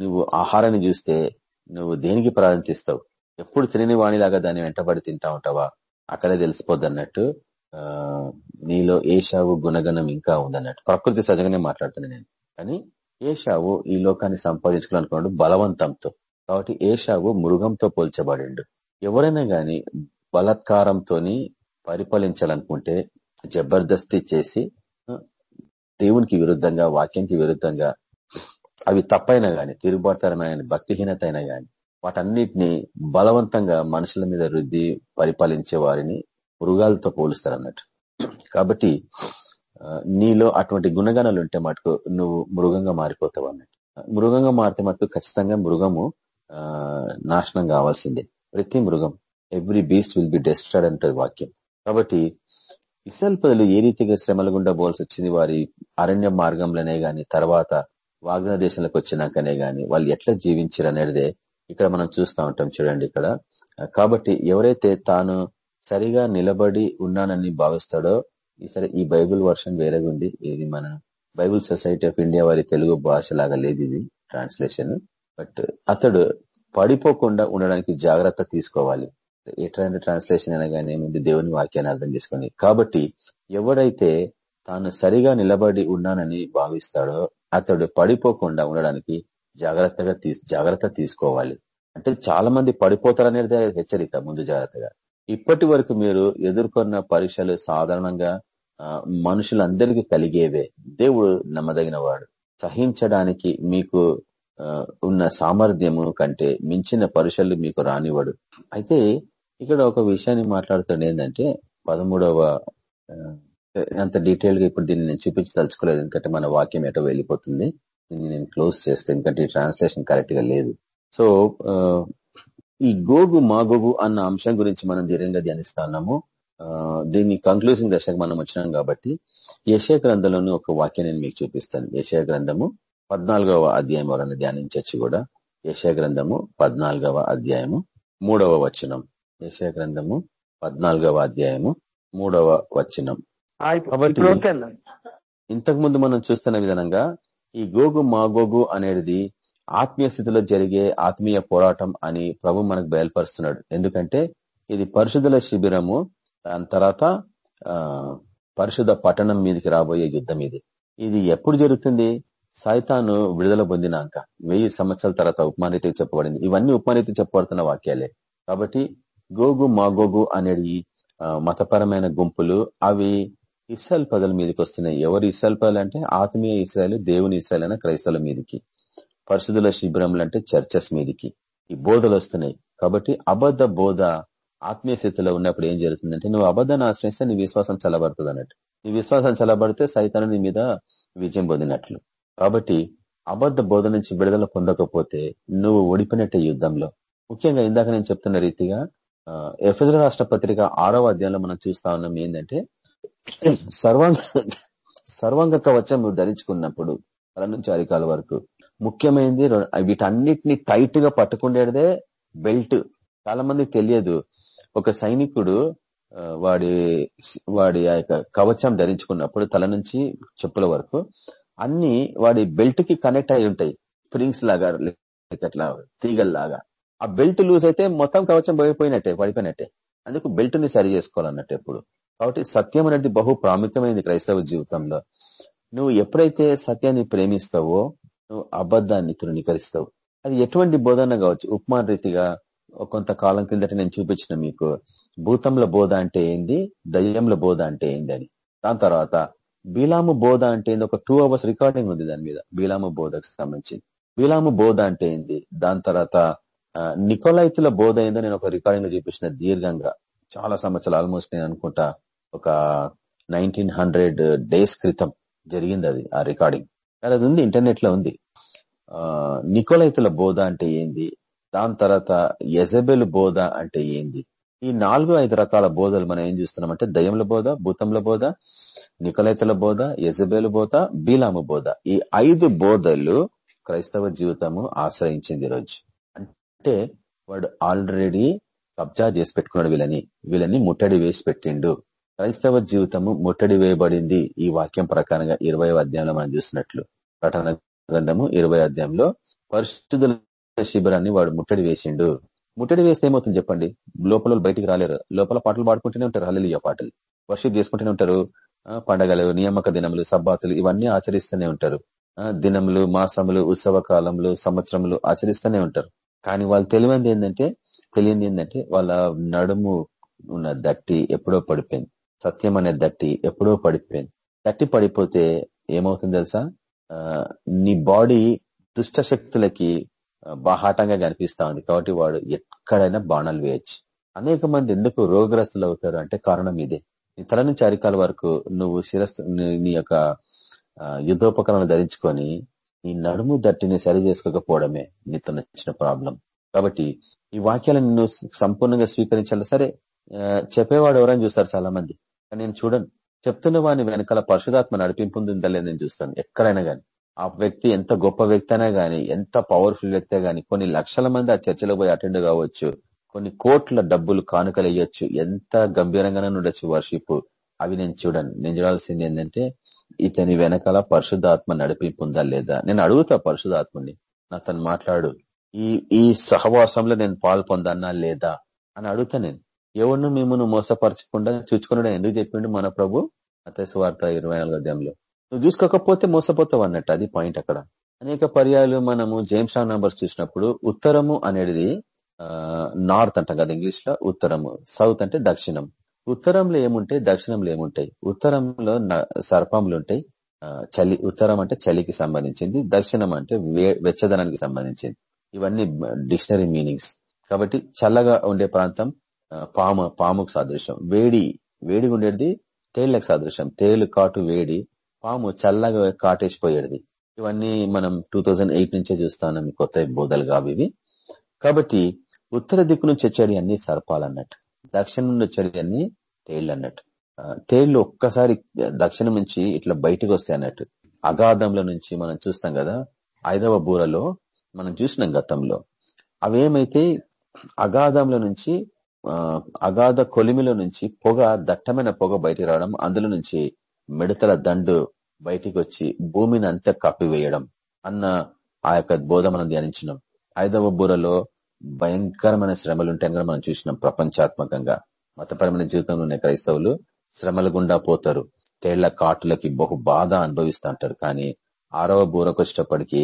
నువ్వు ఆహారాన్ని చూస్తే నువ్వు దేనికి ప్రాధాన్యత ఇస్తావు? ఎప్పుడు తినని వాణిలాగా దాన్ని వెంటబడి తింటా ఉంటావా? అక్కడే తెలిసిపోద్ది అన్నట్టు నీలో ఏషావు గుణగణం ఇంకా ఉందన్నట్టు. ప్రకృతి సహజంగానే మాట్లాడుతున్నాను నేను. కానీ ఏషావు ఈ లోకాన్ని సంపాదించుకోవాలనుకున్నాడు బలవంతంతో. కాబట్టి ఏషావు మృగంతో పోల్చబడిండు. ఎవరైనా గాని బలత్కారంతో పరిపాలించాలనుకుంటే జబర్దస్తి చేసి దేవునికి విరుద్ధంగా వాక్యానికి విరుద్ధంగా అవి తప్పైనా గాని తిరుగుబడతరమైన భక్తిహీనత అయినా గాని వాటన్నిటిని బలవంతంగా మనుషుల మీద రుద్ది పరిపాలించే వారిని మృగాలతో పోలుస్తారు అన్నట్టు కాబట్టి నీలో అటువంటి గుణగణాలు ఉంటే మటుకు నువ్వు మృగంగా మారిపోతావు అన్నట్టు. మృగంగా మారితే మటుకు ఖచ్చితంగా మృగము నాశనం కావాల్సిందే. ప్రతి మృగం. Every beast will be destroyed అంటది వాక్యం. కాబట్టి ఇసల్ పదులు ఏ రీతిగా శ్రమల గుండా పోవాల్సి వచ్చింది? వారి అరణ్య మార్గంలోనే గాని తర్వాత వాగ్న దేశంలోకి వచ్చినాకనే గాని వాళ్ళు ఎట్లా జీవించారు అనేదే ఇక్కడ మనం చూస్తూ ఉంటాం చూడండి ఇక్కడ. కాబట్టి ఎవరైతే తాను సరిగా నిలబడి ఉన్నానని భావిస్తాడో ఈసారి ఈ బైబుల్ వర్షన్ వేరేగా ఉంది ఇది మన బైబుల్ సొసైటీ ఆఫ్ ఇండియా వారి తెలుగు భాష లాగా లేదు ఇది ట్రాన్స్లేషన్. బట్ అతడు పడిపోకుండా ఉండడానికి జాగ్రత్త తీసుకోవాలి. ఎటువంటి ట్రాన్స్లేషన్ అయినా కానీ ఏముంది దేవుని వాక్యాన్ని అర్థం చేసుకుని. కాబట్టి ఎవడైతే తాను సరిగా నిలబడి ఉన్నానని భావిస్తాడో అతడు పడిపోకుండా ఉండడానికి జాగ్రత్తగా జాగ్రత్త తీసుకోవాలి. అంటే చాలా మంది పడిపోతారనేది హెచ్చరిక ముందు జాగ్రత్తగా. ఇప్పటి వరకు మీరు ఎదుర్కొన్న పరీక్షలు సాధారణంగా మనుషులందరికీ కలిగేవే. దేవుడు నమ్మదగిన వాడు సహించడానికి మీకు ఉన్న సామర్థ్యము కంటే మించిన పరీక్షలు మీకు రానివాడు అయితే ఇక్కడ ఒక విషయాన్ని మాట్లాడుతుంది ఏంటంటే పదమూడవ అంత డీటెయిల్గా ఇప్పుడు దీన్ని నేను చూపించి తలుచుకోలేదు ఎందుకంటే మన వాక్యం ఎటో వెళ్ళిపోతుంది. దీన్ని నేను క్లోజ్ చేస్తే ఎందుకంటే ఈ ట్రాన్స్లేషన్ కరెక్ట్గా లేదు. సో ఈ గోగు మాగోగు అన్న అంశం గురించి మనం ధీరంగా ధ్యానిస్తున్నాము. దీన్ని కంక్లూజింగ్ దశకు మనం వచ్చినాం కాబట్టి యశయ గ్రంథంలోని ఒక వాక్యం నేను మీకు చూపిస్తాను. యశయ గ్రంథము పద్నాలుగవ అధ్యాయం ఎవరన్నా ధ్యానించచ్చు కూడా. యశయ గ్రంథము పద్నాలుగవ అధ్యాయము మూడవ వచనం. యశయ గ్రంథము పద్నాలుగవ అధ్యాయము మూడవ వచనం. ఇంతకు ముందు మనం చూస్తున్న విధంగా ఈ గోగు మాగోగు అనేది ఆత్మీయ స్థితిలో జరిగే ఆత్మీయ పోరాటం అని ప్రభు మనకు బయలుపరుస్తున్నాడు. ఎందుకంటే ఇది పరిశుద్ధుల శిబిరము దాని తర్వాత పరిశుద్ధ పట్టణం మీదకి రాబోయే యుద్ధం ఇది. ఇది ఎప్పుడు జరుగుతుంది? సైతాను విడుదల పొందినాక వెయ్యి సంవత్సరాల తర్వాత ఉపమానీతి చెప్పబడింది. ఇవన్నీ ఉపమానీతి చెప్పబడుతున్న వాక్యాలే. కాబట్టి గోగు మాగోగు అనేది మతపరమైన గుంపులు అవి ఇస్రాయల్ పదల మీదకి వస్తున్నాయి. ఎవరు ఇస్రాయల్ పదలు అంటే ఆత్మీయ ఇస్రాయల్ దేవుని ఇస్రాయల్ అయిన క్రైస్తవుల మీదకి. పరిశుద్ధుల శిబిరములు అంటే చర్చస్ మీదకి. ఈ బోధలు వస్తున్నాయి. కాబట్టి అబద్ధ బోధ ఆత్మీయ స్థితిలో ఉన్నప్పుడు ఏం జరుగుతుందంటే నువ్వు అబద్ధాన్ని ఆశ్రయిస్తే నీ విశ్వాసం చల్లబడుతుంది అన్నట్టు. నీ విశ్వాసం చల్లబడితే సైతాన్ని నీ మీద విజయం పొందినట్లు. కాబట్టి అబద్ధ బోధ నుంచి విడుదల పొందకపోతే నువ్వు ఓడిపోయినట్టే యుద్ధంలో. ముఖ్యంగా ఇందాక నేను చెప్తున్న రీతిగా ఎఫ్ఎస్ రాష్ట్ర పత్రిక ఆరవ అధ్యాయంలో మనం చూస్తా ఉన్నాం ఏంటంటే <clears throat> సర్వాంగ సర్వాంగ కవచం నువ్వు ధరించుకున్నప్పుడు తల నుంచి అరికాల వరకు ముఖ్యమైనది వీటన్నిటిని టైట్గా పట్టుకుండేదే బెల్ట్. చాలా మందికి తెలియదు. ఒక సైనికుడు వాడి వాడి ఆ యొక్క కవచం ధరించుకున్నప్పుడు తల నుంచి చెప్పుల వరకు అన్ని వాడి బెల్ట్కి కనెక్ట్ అయి ఉంటాయి. స్ప్రింగ్స్ లాగా అట్లా తీగల్లాగా ఆ బెల్ట్ లూజ్ అయితే మొత్తం కవచం పోయిపోయినట్టే పడిపోయినట్టే. అందుకు బెల్ట్ని సరి చేసుకోవాలన్నట్టు ఎప్పుడు. కాబట్టి సత్యం అనేది బహు ప్రాముఖ్యమైనది క్రైస్తవ జీవితంలో. నువ్వు ఎప్పుడైతే సత్యాన్ని ప్రేమిస్తావో అబద్ధాన్ని తృణీకరిస్తావు. అది ఎటువంటి బోధన కావచ్చు? ఉపమాన రీతిగా కొంతకాలం కిందట నేను చూపించిన మీకు భూతంల బోధ అంటే ఏంది? దయ్యంల బోధ అంటే ఏంది అని. దాని తర్వాత బీలాము బోధ అంటే ఏంది? ఒక టూ అవర్స్ రికార్డింగ్ ఉంది దాని మీద బీలాము బోధకు సంబంధించింది బీలాము బోధ అంటే ఏంది? దాని తర్వాత నికోలైతుల బోధ ఏందో నేను ఒక రికార్డింగ్లో చూపించిన దీర్ఘంగా. చాలా సంవత్సరాలు ఆల్మోస్ట్ నేను అనుకుంటా ఒక నైన్టీన్ హండ్రెడ్ డేస్ క్రితం జరిగింది అది ఆ రికార్డింగ్ అది ఉంది. ఇంటర్నెట్లో ఉంది నికోలైతుల బోధ అంటే ఏంది? దాని తర్వాత యజబెల్ బోధ అంటే ఏంది? ఈ నాలుగు ఐదు రకాల బోధలు మనం ఏం చూస్తున్నామంటే దయముల బోధ భూతముల బోధ నికోలైతుల బోధ యజబేలు బోధ బీలాము బోధ. ఈ ఐదు బోధలు క్రైస్తవ జీవితము ఆశ్రయించింది రోజు అంటే వాడు ఆల్రెడీ కబ్జా చేసి పెట్టుకున్నాడు వీళ్ళని. వీళ్ళని ముట్టడి వేసి పెట్టిండు. క్రైస్తవ జీవితము ముట్టడి వేయబడింది ఈ వాక్యం ప్రకారంగా ఇరవై అధ్యాయంలో మనం చూసినట్లు. ప్రటన గ్రంథము ఇరవై అధ్యాయంలో పరిశుద్ధుల శిబిరాన్ని వాడు ముట్టడి వేసిండు. ముట్టడి వేస్తే ఏమవుతుంది చెప్పండి? లోపల బయటికి రాలేరు. లోపల పాటలు పాడుకుంటూనే ఉంటారు. హల్లియ పాటలు. వర్షిప్ చేసుకుంటూనే ఉంటారు. పండగలు నియామక దినములు సబ్బాతులు ఇవన్నీ ఆచరిస్తూనే ఉంటారు. దినములు మాసములు ఉత్సవ కాలములు సంవత్సరములు ఆచరిస్తూనే ఉంటారు. కానీ వాళ్ళు తెలివంది ఏంటంటే తెలియంది ఏంటంటే వాళ్ళ నడుము ఉన్న దట్టి ఎప్పుడో పడిపోయింది. సత్యం అనే దట్టి ఎప్పుడో పడిపోయింది. దట్టి పడిపోతే ఏమవుతుంది తెలుసా? నీ బాడీ దుష్ట శక్తులకి బాహాటంగా కనిపిస్తా ఉంది. కాబట్టి వాడు ఎక్కడైనా బాణాలు వేయచ్చు. అనేక మంది ఎందుకు రోగగ్రస్తులు అవుతారు అంటే కారణం ఇదే. నీ తల నుంచి అరికాల వరకు నువ్వు శిరస్సు నీ యొక్క యుద్ధోపకరణలు ధరించుకొని నీ నడుము దట్టిని సరి చేసుకోకపోవడమే నీతో నచ్చిన ప్రాబ్లం. కాబట్టి ఈ వాక్యాలను నువ్వు సంపూర్ణంగా స్వీకరించాలి? సరే చెప్పేవాడు ఎవరైనా చూస్తారు చాలా మంది నేను చూడను. చెప్తున్న వాడిని వెనకాల పరశుదాత్మ నడిపింపు ఉందా నేను చూస్తాను. ఎక్కడైనా గాని. ఆ వ్యక్తి ఎంత గొప్ప వ్యక్తి అయినా గాని ఎంత పవర్ఫుల్ వ్యక్తి గాని కొన్ని లక్షల మంది ఆ చర్చలో పోయి అటెండ్ కావచ్చు కొన్ని కోట్ల డబ్బులు కానుకలు ఇవ్వచ్చు ఎంత గంభీరంగానే ఉండొచ్చు వర్షిప్ అవి నేను చూడను. నేను చూడాల్సింది ఏంటంటే ఇతని వెనకాల పరిశుద్ధాత్మ నడిపింపు ఉందా లేదా? నేను అడుగుతా పరిశుధాత్మని నా తను మాట్లాడు. ఈ ఈ సహవాసంలో నేను పాల్పొందన్నా లేదా? అని అడుగుతా నేను. ఎవరిను మిమ్మల్ని మోసపరచకుండా చూచుకున్నాడు ఎందుకు చెప్పిండు మన ప్రభు? అతస్వార్త ఇరవై నాలుగు అధ్యాయంలో. నువ్వు చూసుకోకపోతే మోసపోతావు అన్నట్టు. అది పాయింట్ అక్కడ. అనేక పర్యాలు మనము జేమ్స్ రాంగ్ నంబర్స్ చూసినప్పుడు ఉత్తరము అనేది నార్త్ అంటాం కదా ఇంగ్లీష్లో ఉత్తరము. సౌత్ అంటే దక్షిణం. ఉత్తరంలో ఏముంటాయి? దక్షిణంలో ఏముంటాయి? ఉత్తరంలో సర్పంలు ఉంటాయి. చలి ఉత్తరం అంటే చలికి సంబంధించింది. దక్షిణం అంటే వెచ్చదనానికి సంబంధించింది. ఇవన్నీ డిక్షనరీ మీనింగ్స్. కాబట్టి చల్లగా ఉండే ప్రాంతం పాము పాముకు సాదృశ్యం. వేడి వేడిగా ఉండేది తేళ్ళకు సాదృశ్యం. తేలు కాటు వేడి పాము చల్లగా కాటేసిపోయేది. ఇవన్నీ మనం టూ నుంచే చూస్తాం కొత్త బోధలు కావి కాబట్టి ఉత్తర దిక్కు నుంచి వచ్చాడు అన్ని సర్పాలు అన్నట్టు. దక్షిణం నుండి వచ్చాడు అన్ని తేళ్ళు అన్నట్టు. తేళ్ళు ఒక్కసారి దక్షిణం నుంచి ఇట్లా బయటకు వస్తాయి అన్నట్టు. అగాధంలో నుంచి మనం చూస్తాం కదా ఐదవ బూరలో మనం చూసినాం గతంలో. అవేమైతే అగాధంలో నుంచి అగాధ కొలిమిలో నుంచి పొగ దట్టమైన పొగ బయటికి రావడం అందులో నుంచి మిడతల దండు బయటికి వచ్చి భూమిని అంతా కప్పివేయడం అన్న ఆ యొక్క బోధ మనం ధ్యానించినాం. ఐదవ బూరలో భయంకరమైన శ్రమలు ఉంటాయని మనం చూసినాం ప్రపంచాత్మకంగా. మతపరమైన జీవితంలో ఉన్న క్రైస్తవులు శ్రమల గుండా పోతారు. తేళ్ళ కాటులకి బహు బాధ అనుభవిస్తుంటారు కానీ ఆరవ బూరకు వచ్చేటప్పటికీ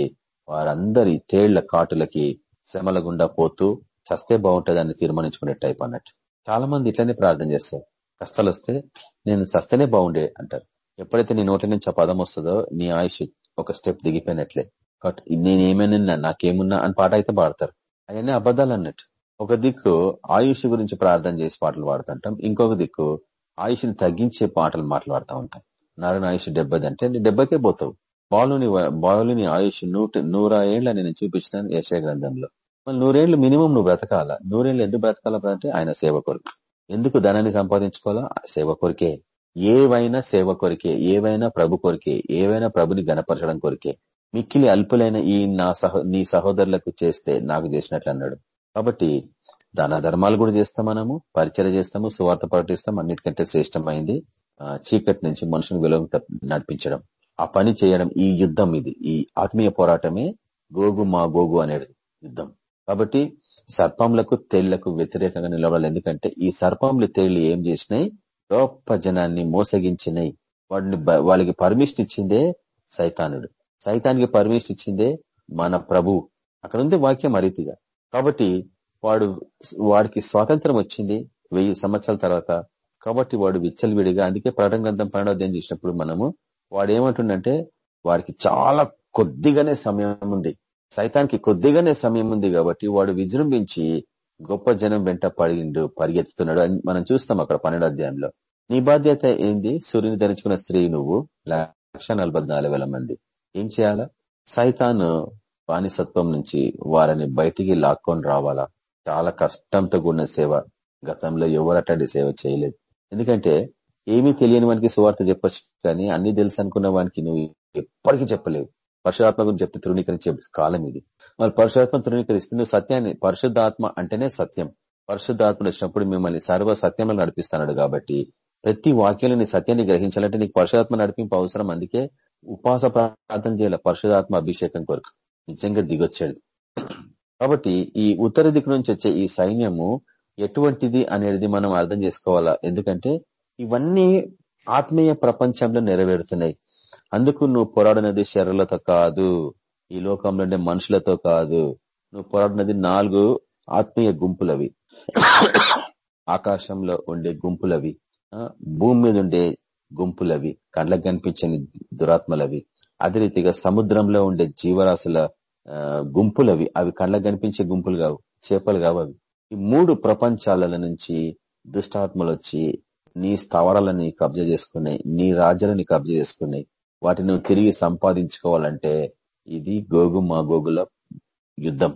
వారందరి తేళ్ళ కాటులకి శ్రమల గుండా పోతూ చస్తే అని తీర్మానించుకునే టైప్ అన్నట్టు. చాలా మంది ఇట్లనే ప్రార్థన చేస్తారు. కష్టాలు వస్తే నేను చస్తేనే బాగుండే అంటారు. ఎప్పుడైతే నీ నోటి నుంచి ఆ పదం వస్తుందో నీ ఆయుష్ ఒక స్టెప్ దిగిపోయినట్లే. కాబట్టి నేనేమైనా నాకేమున్నా అని పాట అయితే పాడతారు. అవన్నీ అబద్ధాలు అన్నట్టు. ఒక దిక్కు ఆయుష్ గురించి ప్రార్థన చేసి పాటలు పాడుతుంటాం. ఇంకొక దిక్కు ఆయుష్ని తగ్గించే పాటలు మాట్లాడుతూ ఉంటాం. నారాయణ ఆయుష్ డెబ్బది అంటే నీ డెబ్బకే పోతావు. బాలుని బాలుని ఆయుష్ నూట నూరా ఏళ్ళని నేను చూపించిన యశ గ్రంథంలో. మళ్ళీ నూరేళ్ళు మినిమం నువ్వు బ్రతకాల? నూరేళ్ళు ఎందుకు బ్రతకాల అంటే ఆయన సేవ కొరకు. ఎందుకు ధనాన్ని సంపాదించుకోవాలా? సేవ కొరికే. ఏవైనా సేవ కొరికే. ఏవైనా ప్రభు కొరికే. ఏవైనా ప్రభుని గణపరచడం కొరికే. మిక్కిలి అల్పులైన ఈ నా సహో నీ సహోదరులకు చేస్తే నాకు చేసినట్లు అన్నాడు. కాబట్టి దాన ధర్మాలు కూడా చేస్తాం మనము పరిచయం చేస్తాము సువార్త ప్రకటిస్తాం అన్నిటికంటే శ్రేష్టమైంది చీకటి నుంచి మనుషుని విలువ నడిపించడం. ఆ పని చేయడం ఈ యుద్ధం ఇది. ఈ ఆత్మీయ పోరాటమే గోగు మా గోగు అనేది యుద్ధం. కాబట్టి సర్పంలకు తేళ్ళకు వ్యతిరేకంగా నిలబడాలి. ఎందుకంటే ఈ సర్పంలు తేళ్ళు ఏం చేసినాయి? గొప్ప జనాన్ని మోసగించినాయి. వాడిని వాళ్ళకి పర్మిషన్ ఇచ్చిందే సైతానుడు. సైతానికి పర్మిషన్ ఇచ్చిందే మన ప్రభు. అక్కడ ఉంది వాక్యం అరీతిగా. కాబట్టి వాడు వాడికి స్వాతంత్రం వచ్చింది వెయ్యి సంవత్సరాల తర్వాత. కాబట్టి వాడు విచ్చలవిడిగా అందుకే ప్రకటన గ్రంథం పన్నెండో చేసినప్పుడు మనము వాడు ఏమంటుండంటే వాడికి చాలా కొద్దిగానే సమయం ఉంది. సైతానికి కొద్దిగానే సమయం ఉంది కాబట్టి వాడు విజృంభించి గొప్ప జనం వెంట పడిగిండు పరిగెత్తుతున్నాడు. అని మనం చూస్తాం అక్కడ పన్నెండు అధ్యాయంలో. నీ బాధ్యత ఏంది? సూర్యుని ధరించుకున్న స్త్రీ నువ్వు లక్ష మంది. ఏం చేయాలా? సైతాను బానిసత్వం నుంచి వారిని బయటికి లాక్కొని రావాలా? చాలా కష్టంతో కూడిన సేవ. గతంలో ఎవరటండి సేవ చేయలేదు. ఎందుకంటే ఏమీ తెలియని వానికి సువార్త చెప్పచ్చు కానీ అన్ని తెలుసు అనుకున్న వానికి నువ్వు ఎప్పటికీ చెప్పలేవు. పరిశుధాత్మ గురించి చెప్తే తృణీకరించే కాలం ఇది. మరి పరిశుధాత్మ తృణీకరిస్తే నువ్వు సత్యాన్ని. పరిశుద్ధాత్మ అంటేనే సత్యం. పరిశుద్ధాత్మ వచ్చినప్పుడు మిమ్మల్ని సర్వ సత్యంలో నడిపిస్తున్నాడు కాబట్టి ప్రతి వాక్యాలని సత్యాన్ని గ్రహించాలంటే నీకు పరిశుధాత్మ నడిపింపు అవసరం. అందుకే ఉపాస ప్రార్థన చేయాల పరిశుధాత్మ అభిషేకం కొరకు. నిజంగా దిగొచ్చాడు. కాబట్టి ఈ ఉత్తర దిక్కు నుంచి వచ్చే ఈ సైన్యము ఎటువంటిది అనేది మనం అర్థం చేసుకోవాలా? ఎందుకంటే ఇవన్నీ ఆత్మీయ ప్రపంచంలో నెరవేరుతున్నాయి. అందుకు నువ్వు పోరాడినది శరీరలతో కాదు ఈ లోకంలో ఉండే మనుషులతో కాదు. నువ్వు పోరాడినది నాలుగు ఆత్మీయ గుంపులవి. ఆకాశంలో ఉండే గుంపులవి. భూమి మీద ఉండే గుంపులవి. కళ్ళకు కనిపించని దురాత్మలవి. అదే రీతిగా సముద్రంలో ఉండే జీవరాశుల గుంపులవి. అవి కళ్ళకు కనిపించే గుంపులు కావు చేపలు కావు అవి. ఈ మూడు ప్రపంచాల నుంచి దుష్టాత్మలు వచ్చి నీ స్థావరాలని కబ్జా చేసుకున్నాయి నీ రాజ్యాలని కబ్జా చేసుకున్నాయి. వాటిని నువ్వు తిరిగి సంపాదించుకోవాలంటే ఇది గోగు మా గోగుల యుద్ధం.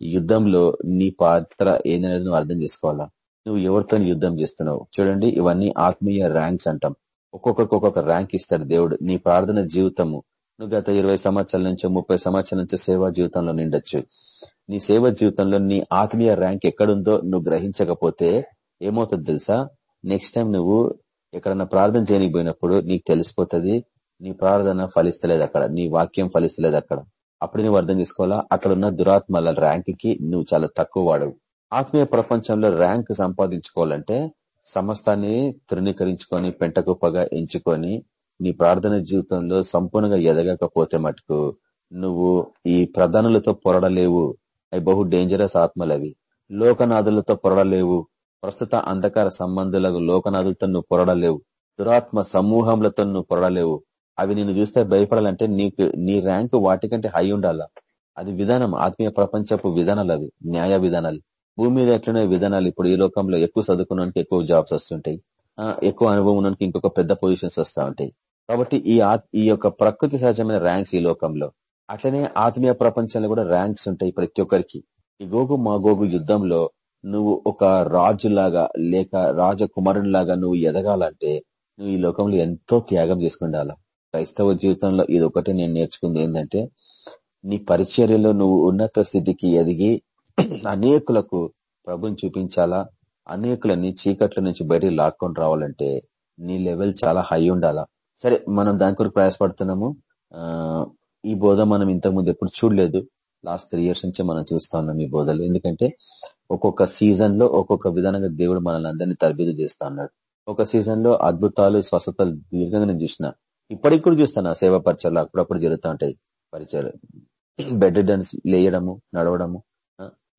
ఈ యుద్ధంలో నీ పాత్ర ఏదనేది నువ్వు అర్థం చేసుకోవాలా? నువ్వు ఎవరితో యుద్ధం చేస్తున్నావు? చూడండి ఇవన్నీ ఆత్మీయ ర్యాంక్స్ అంటాం. ఒక్కొక్కరికి ఒక్కొక్క ర్యాంక్ ఇస్తాడు దేవుడు. నీ ప్రార్థన జీవితము నువ్వు గత ఇరవై సంవత్సరాల నుంచి ముప్పై సంవత్సరాల నుంచి సేవా జీవితంలో నిండొచ్చు. నీ సేవ జీవితంలో నీ ఆత్మీయ ర్యాంక్ ఎక్కడుందో నువ్వు గ్రహించకపోతే ఏమవుతుంది తెలుసా? నెక్స్ట్ టైం నువ్వు ఎక్కడన్నా ప్రార్థన చేయనికి పోయినప్పుడు నీకు తెలిసిపోతుంది నీ ప్రార్థన ఫలిస్తలేదు అక్కడ. నీ వాక్యం ఫలిస్తలేదు అక్కడ. అప్పుడు నువ్వు అర్థం చేసుకోవాలా? అక్కడ ఉన్న దురాత్మల ర్యాంక్కి నువ్వు చాలా తక్కువ వాడవు. ఆత్మీయ ప్రపంచంలో ర్యాంక్ సంపాదించుకోవాలంటే సమస్తాన్ని తృణీకరించుకొని పెంటకుప్పగా ఎంచుకొని నీ ప్రార్థన జీవితంలో సంపూర్ణంగా ఎదగకపోతే మటుకు నువ్వు ఈ ప్రధానులతో పొరడలేవు. అవి బహు డేంజరస్ ఆత్మలవి లోకనాథులతో పొరడలేవు. ప్రస్తుత అంధకార సంబంధులకు లోకనాథులతో నువ్వు పొరడలేవు. దురాత్మ సమూహంలతో నువ్వు పొరడలేవు. అవి నేను చూస్తే భయపడాలంటే నీకు నీ ర్యాంక్ వాటికంటే హై ఉండాలా? అది విధానం ఆత్మీయ ప్రపంచపు విధానాలు అవి న్యాయ విధానాలు. భూమి మీద ఎట్లనే విధానాలు? ఇప్పుడు ఈ లోకంలో ఎక్కువ చదువుకున్నానికి ఎక్కువ జాబ్స్ వస్తుంటాయి. ఎక్కువ అనుభవం ఉన్నానికి ఇంకొక పెద్ద పొజిషన్స్ వస్తూ ఉంటాయి. కాబట్టి ఈ ఈ యొక్క ప్రకృతి సహజమైన ర్యాంక్స్ ఈ లోకంలో. అట్లనే ఆత్మీయ ప్రపంచంలో కూడా ర్యాంక్స్ ఉంటాయి ప్రతి ఒక్కరికి. ఈ గోగు మా గోగు యుద్ధంలో నువ్వు ఒక రాజులాగా లేక రాజకుమారునిలాగా నువ్వు ఎదగాలంటే నువ్వు ఈ లోకంలో ఎంతో త్యాగం చేసుకుండాల? క్రైస్తవ జీవితంలో ఇది ఒకటి నేను నేర్చుకుంది ఏంటంటే నీ పరిచర్యలో నువ్వు ఉన్నత స్థితికి ఎదిగి అనేకులకు ప్రభుని చూపించాలా? అనేకులని చీకట్ల నుంచి బయటికి లాక్కొని రావాలంటే నీ లెవెల్ చాలా హై ఉండాలా? సరే మనం దాని కొరకు ప్రయాసపడుతున్నాము. ఈ బోధ మనం ఇంతకుముందు ఎప్పుడు చూడలేదు. లాస్ట్ త్రీ ఇయర్స్ నుంచే మనం చూస్తా ఉన్నాం ఈ బోధలు. ఎందుకంటే ఒక్కొక్క సీజన్లో ఒక్కొక్క విధానంగా దేవుడు మనల్ని అందరినీ తరబీదు చేస్తా ఉన్నాడు. ఒక సీజన్లో అద్భుతాలు స్వస్థతలు దీర్ఘంగా నేను చూసిన ఇప్పటికి కూడా చూస్తాను ఆ సేవా పరిచయాలు అప్పుడప్పుడు జరుగుతూ ఉంటాయి. పరిచయాలు. బెడ్ డన్స్ లేయడము నడవడము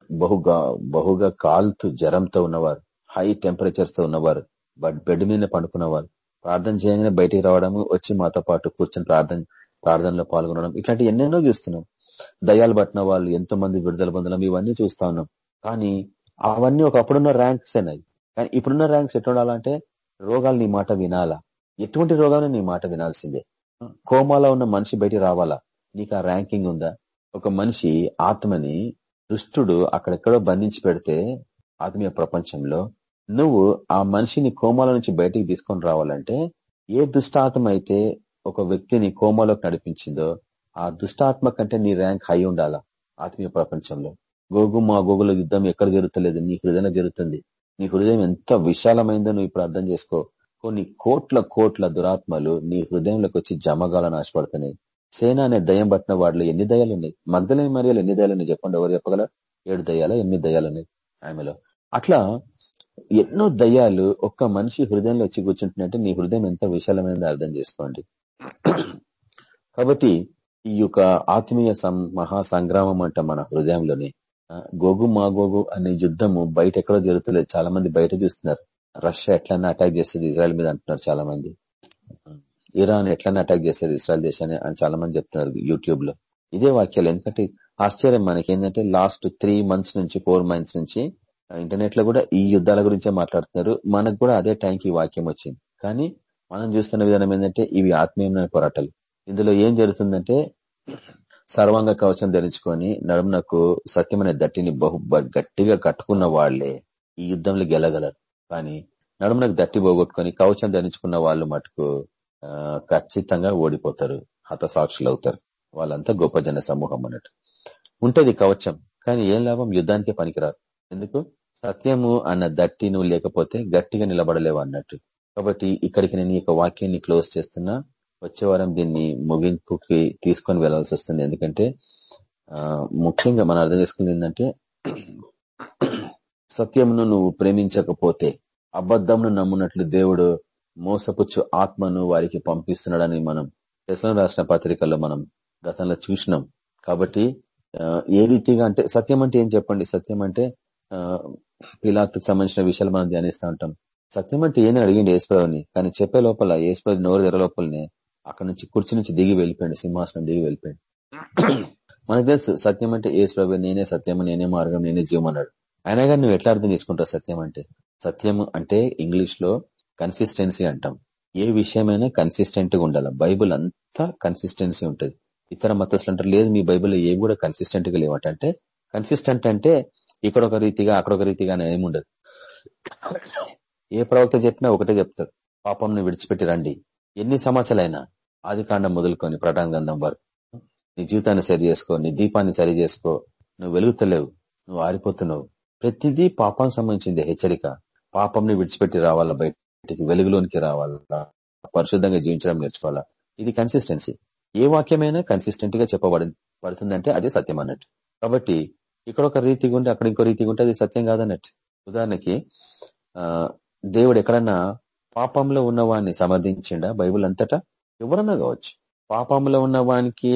బహుగా బహుగా కాల్తూ జ్వరంతో ఉన్నవారు హై టెంపరేచర్స్తో ఉన్నవారు బట్ బెడ్ మీద పండుకున్నవారు ప్రార్థన చేయగానే బయటికి రావడము వచ్చి మాతో పాటు కూర్చొని ప్రార్థన ప్రార్థనలో పాల్గొనడం ఇట్లాంటి ఎన్నెన్నో చూస్తున్నాం. దయాలు పట్టిన వాళ్ళు ఎంతో మంది విడుదల పొందడం ఇవన్నీ చూస్తా ఉన్నాం. కానీ అవన్నీ ఒకప్పుడున్న ర్యాంక్స్ అన్నది కానీ ఇప్పుడున్న ర్యాంక్స్ ఎట్లా ఉండాలంటే రోగాలు నీ మాట వినాలా. ఎటువంటి రోగాలు నీ మాట వినాల్సిందే. కోమాలో ఉన్న మనిషి బయటికి రావాలా? నీకు ఆ ర్యాంకింగ్ ఉందా? ఒక మనిషి ఆత్మని దుష్టుడు అక్కడెక్కడో బంధించి పెడితే ఆత్మీయ ప్రపంచంలో నువ్వు ఆ మనిషిని కోమాల నుంచి బయటికి తీసుకొని రావాలంటే ఏ దుష్టాత్మ అయితే ఒక వ్యక్తిని కోమాలోకి నడిపించిందో ఆ దుష్టాత్మ కంటే నీ ర్యాంక్ హై ఉండాలా ఆత్మీయ ప్రపంచంలో? గోగు మా గోగుల యుద్ధం ఎక్కడ జరుగుతలేదు? నీ హృదయం జరుగుతుంది. నీ హృదయం ఎంత విశాలమైందో నువ్వు ఇప్పుడు అర్థం చేసుకో. కొన్ని కోట్ల కోట్ల దురాత్మలు నీ హృదయంలోకి వచ్చి జమగాలని ఆశపడుతున్నాయి. సేన అనే దయం పట్టిన వాళ్ళు ఎన్ని దయాలు ఉన్నాయి? మగ్ధలేని మరియాలు ఎన్ని దయాలు ఉన్నాయి? చెప్పండి ఎవరు చెప్పగలరు? ఏడు దయాలు ఎనిమిది దయాలు ఉన్నాయి? ఆమెలో. అట్లా ఎన్నో దయ్యాలు ఒక్క మనిషి హృదయంలో వచ్చి కూర్చుంటున్నట్టు నీ హృదయం ఎంత విశాలమైనది అర్థం చేసుకోండి. కాబట్టి ఈ యొక్క ఆత్మీయ మహా సంగ్రామం అంట మన హృదయంలోని. గోగు మా గోగు అనే యుద్ధము బయట ఎక్కడో జరుగుతలేదు. చాలా మంది బయట చూస్తున్నారు. రష్యా ఎట్లన్నా అటాక్ చేస్తుంది ఇజ్రాయెల్ మీద అంటున్నారు చాలా మంది ఇరాన్ ఎట్లన్నా అటాక్ చేస్తుంది ఇస్రాయల్ దేశాన్ని అని చాలా మంది చెప్తున్నారు యూట్యూబ్లో ఇదే వాక్యాలు. ఎందుకంటే ఆశ్చర్యం మనకి ఏంటంటే లాస్ట్ త్రీ మంత్స్ నుంచి ఫోర్ మంత్స్ నుంచి ఇంటర్నెట్లో కూడా ఈ యుద్ధాల గురించే మాట్లాడుతున్నారు. మనకు కూడా అదే టైంకి వాక్యం వచ్చింది. కానీ మనం చూస్తున్న విధానం ఏంటంటే ఇవి ఆత్మీయమైన పోరాటాలు. ఇందులో ఏం జరుగుతుందంటే సర్వాంగ కవచం ధరించుకొని నడుమునకు సత్యమైన దట్టిని బహు గట్టిగా కట్టుకున్న వాళ్ళే ఈ యుద్ధంలో గెలగలరు. కానీ నడుమునకు దట్టి పోగొట్టుకొని కవచం ధరించుకున్న వాళ్ళు మటుకు ఖచ్చితంగా ఓడిపోతారు హతసాక్షులు అవుతారు వాళ్ళంతా గొప్ప జన సమూహం అన్నట్టు. ఉంటది కవచం కానీ ఏం లాభం? యుద్ధానికే పనికిరారు. ఎందుకు? సత్యము అన్న దట్టి నువ్వు లేకపోతే గట్టిగా నిలబడలేవు అన్నట్టు. కాబట్టి ఇక్కడికి నేను ఈ యొక్క వాక్యాన్ని క్లోజ్ చేస్తున్నా. వచ్చే వారం దీన్ని ముగింపుకి తీసుకొని వెళ్ళాల్సి వస్తుంది. ఎందుకంటే ఆ, ముఖ్యంగా మనం అర్థం చేసుకుంది ఏంటంటే సత్యమును నువ్వు ప్రేమించకపోతే అబద్ధంను నమ్మునట్లు దేవుడు మోసపుచ్చు ఆత్మను వారికి పంపిస్తున్నాడని మనం దశలో రాసిన పత్రికల్లో మనం గతంలో చూసినాం. కాబట్టి ఏ రీతిగా అంటే సత్యం అంటే ఏం చెప్పండి? సత్యం అంటే పిలాత్కు సంబంధించిన విషయాలు మనం ధ్యానిస్తూ ఉంటాం. సత్యం అంటే ఏని అడిగింది యేసుప్రభుని? కానీ చెప్పే లోపల యేసుప్రభు నోరు తెర లోపలనే అక్కడ నుంచి కుర్చీ నుంచి దిగి వెళ్ళిపోయింది సింహాసనం దిగి వెళ్ళిపోయింది <clears throat> మనకు తెలుసు సత్యం అంటే యేసుప్రభు నేనే సత్యము నేనే మార్గం నేనే జీవం అన్నాడు. అయినా కానీ నువ్వు ఎట్లా అర్థం చేసుకుంటావు సత్యం అంటే? సత్యం అంటే ఇంగ్లీష్లో కన్సిస్టెన్సీ అంటాం. ఏ విషయమైనా కన్సిస్టెంట్గా ఉండాలి. బైబుల్ అంతా కన్సిస్టెన్సీ ఉంటుంది. ఇతర మతస్థులు అంటారు లేదు మీ బైబిల్లో ఏవి కూడా కన్సిస్టెంట్గా లేవట కన్సిస్టెంట్ అంటే ఇక్కడ ఒక రీతిగా అక్కడ ఒక రీతిగా ఏముండదు ఏ ప్రవక్త చెప్పినా ఒకటే చెప్తాడు. పాపంను విడిచిపెట్టి రండి. ఎన్ని సంవత్సరాలైనా ఆది కాండం మొదలుకొని ప్రటాన్ గంధం వరకు నీ జీవితాన్ని సరి చేసుకో నీ దీపాన్ని సరి చేసుకో. నువ్వు వెలుగుతలేవు. నువ్వు ఆరిపోతున్నావు. ప్రతిదీ పాపం సంబంధించింది హెచ్చరిక. పాపంని విడిచిపెట్టి రావాలా? బయటికి వెలుగులోనికి రావాలా? పరిశుద్ధంగా జీవించడం నేర్చుకోవాలా? ఇది కన్సిస్టెన్సీ ఏ వాక్యమైనా కన్సిస్టెంట్గా చెప్పబడుతుందంటే అదే సత్యం అన్నట్టు. కాబట్టి ఇక్కడ ఒక రీతి ఉంటే అక్కడ ఇంకో రీతిగా ఉంటే అది సత్యం కాదన్నట్టు. ఉదాహరణకి దేవుడు ఎక్కడన్నా పాపంలో ఉన్నవాడిని సమర్థించిండా? బైబుల్ అంతటా? ఎవరన్నా కావచ్చు. పాపంలో ఉన్నవానికి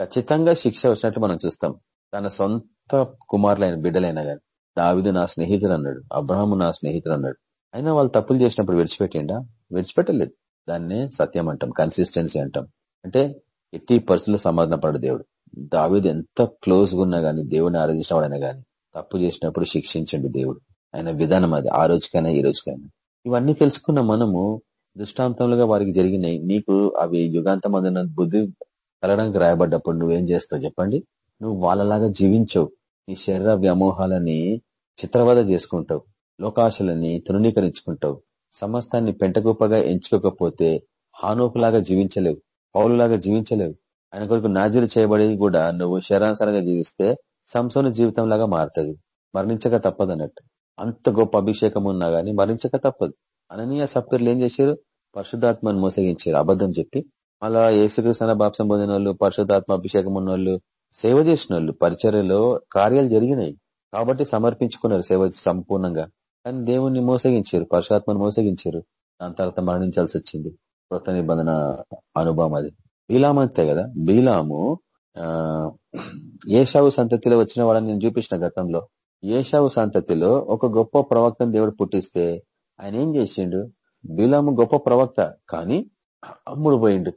ఖచ్చితంగా శిక్ష వచ్చినట్టు మనం చూస్తాం. తన సొంత కుమారులైన బిడ్డలైనా కానీ దావిదు నా స్నేహితుడు అన్నాడు అబ్రహము నా స్నేహితుడు అన్నాడు అయినా వాళ్ళు తప్పులు చేసినప్పుడు విడిచిపెట్టిండా? విడిచిపెట్టలేదు. దాన్నే సత్యం అంటాం కన్సిస్టెన్సీ అంటాం. అంటే ఎట్టి పరిస్థితుల్లో సమాధాన పడు దేవుడు. దావీదు ఎంత క్లోజ్గా ఉన్నా గానీ దేవుడిని ఆరాధించినవాడైనా గానీ తప్పు చేసినప్పుడు శిక్షించండి దేవుడు. ఆయన విధానం అది ఆ రోజుకైనా ఈ రోజుకైనా. ఇవన్నీ తెలుసుకున్న మనము దృష్టాంతములుగా వారికి జరిగినాయి. నీకు అవి యుగాంతం అందున బుద్ధి కలగడానికి రాయబడ్డప్పుడు నువ్వేం చేస్తావు చెప్పండి? నువ్వు వాళ్ళలాగా జీవించవు. నీ శరీర వ్యామోహాలని చిత్రవద చేసుకుంటావు. లోకాశలని తృణీకరించుకుంటావు. సమస్తాన్ని పెంటగొప్పగా ఎంచుకోకపోతే హానోకులాగా జీవించలేవు పౌరులాగా జీవించలేవు. ఆయన కొరకు నాజీలు చేయబడి కూడా నువ్వు శరానుసారంగా జీవిస్తే సంసోను జీవితం లాగా మారుతుంది. మరణించక తప్పదు అన్నట్టు అంత గొప్ప అభిషేకం ఉన్నా గానీ మరణించక తప్పదు. అననీయ సప్తులు ఏం చేశారు? పరిశుద్ధాత్మను మోసగించారు. అబద్ధం చెప్పి. అలా ఏసుకృష్ణ బాప్సం పొందిన వాళ్ళు పరిశుద్ధాత్మ అభిషేకం ఉన్న వాళ్ళు సేవ చేసిన వాళ్ళు పరిచర్యలో కార్యాలు జరిగినాయి. కాబట్టి సమర్పించుకున్నారు సేవ సంపూర్ణంగా. కానీ దేవుణ్ణి మోసగించారు పరుషాత్మను మోసగించారు. దాని తర్వాత మరణించాల్సి వచ్చింది. కొత్త నిబంధన అనుభవం అది. బీలాము అంతే కదా? బీలాము ఆ ఏషావు సంతతిలో వచ్చిన వాళ్ళని నేను చూపించిన గతంలో. ఏషావు సంతతిలో ఒక గొప్ప ప్రవక్తను దేవుడు పుట్టిస్తే ఆయన ఏం చేసిండు? బీలాము గొప్ప ప్రవక్త కానీ అమ్ముడు పోయిండు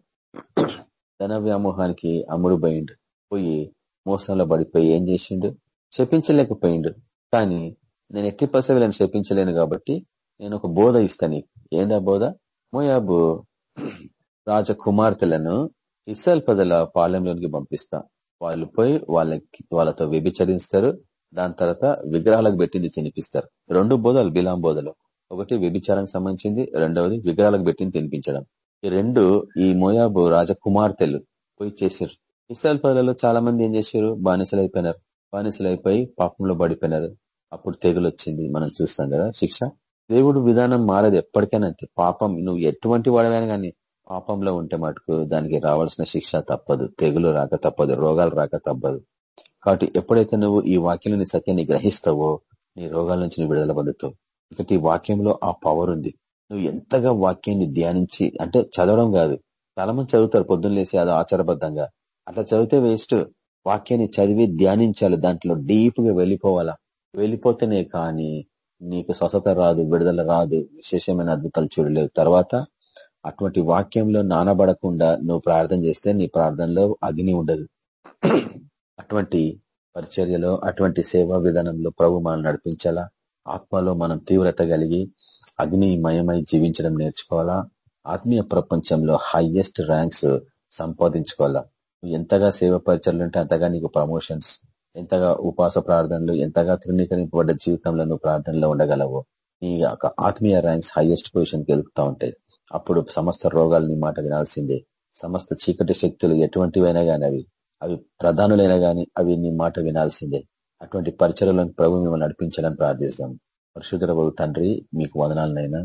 ధన వ్యామోహానికి అమ్ముడు పోయిండు పోయి మోసంలో పడిపోయి ఏం చేసిండు? చెప్పించలేకపోయిండు కానీ నేను ఎట్టి పసవిలను చెప్పించలేను కాబట్టి నేను ఒక బోధ ఇస్తాను ఏందా బోధ? మోయాబు రాజకుమార్తెలను ఇస్రాయల్ ప్రజల పాలెంలోనికి పంపిస్తా. వాళ్ళు పోయి వాళ్ళకి వాళ్ళతో వ్యభిచరిస్తారు. దాని తర్వాత విగ్రహాలకు పెట్టింది తినిపిస్తారు. రెండు బోధలు బిలాం బోధలు. ఒకటి వ్యభిచారానికి సంబంధించింది రెండవది విగ్రహాలకు పెట్టింది తినిపించడం. ఈ రెండు ఈ మోయాబు రాజకుమార్తెలు పోయి చేశారు ఇస్రాయల్ ప్రజలలో చాలా మంది ఏం చేశారు? బానిసలు అయిపోయినారు బానిసలు అయిపోయి పాపంలో పడిపోయినారు. అప్పుడు తెగులు వచ్చింది. మనం చూస్తాం కదా శిక్ష. దేవుడు విధానం మారదు ఎప్పటికైనా అంతే. పాపం నువ్వు ఎటువంటి వాడవైనా కానీ పాపంలో ఉంటే మటుకు దానికి రావాల్సిన శిక్ష తప్పదు. తెగులు రాక తప్పదు. రోగాలు రాక తప్పదు. కాబట్టి ఎప్పుడైతే నువ్వు ఈ వాక్యంలోని సత్యాన్ని గ్రహిస్తావో నీ రోగాల నుంచి నువ్వు విడుదల పొందుతావు. ఎందుకంటే ఈ వాక్యంలో ఆ పవర్ ఉంది. నువ్వు ఎంతగా వాక్యాన్ని ధ్యానించి అంటే చదవడం కాదు. చాలా మంది చదువుతారు పొద్దున్న లేసి అది ఆచారబద్ధంగా. అట్లా చదివితే వేస్ట్ వాక్యాన్ని చదివి ధ్యానించాలి. దాంట్లో డీప్గా వెళ్ళిపోవాలా? వెళ్ళిపోతేనే కానీ నీకు స్వస్థత రాదు విడుదల రాదు విశేషమైన అద్భుతాలు చూడలేవు. తర్వాత అటువంటి వాక్యంలో నానబడకుండా నువ్వు ప్రార్థన చేస్తే నీ ప్రార్థనలో అగ్ని ఉండదు. అటువంటి పరిచర్యలో అటువంటి సేవా విధానంలో ప్రభు మనం నడిపించాలా? ఆత్మలో మనం తీవ్రత కలిగి అగ్నిమయమై జీవించడం నేర్చుకోవాలా? ఆత్మీయ ప్రపంచంలో హైయెస్ట్ ర్యాంక్స్ సంపాదించుకోవాలా? నువ్వు ఎంతగా సేవ పరిచయలు ఉంటే అంతగా నీకు ప్రమోషన్స్ ఎంతగా ఉపాస ప్రార్థనలు ఎంతగా తృణీకరింపబడ్డ జీవితంలో నువ్వు ప్రార్థనలో ఉండగలవు. నీ ఆత్మీయ ర్యాంక్స్ హైయెస్ట్ పొజిషన్ గెలుపుతా ఉంటాయి అప్పుడు సమస్త రోగాలు నీ మాట వినాల్సిందే. సమస్త చీకటి శక్తులు ఎటువంటివైనా గాని అవి అవి ప్రధానులైనా గాని అవి నీ మాట వినాల్సిందే. అటువంటి పరిచయలను ప్రభు మిమ్మల్ని నడిపించాలని ప్రార్థిస్తాం. పరిశుద్ధ తండ్రి మీకు వదనాలనైనా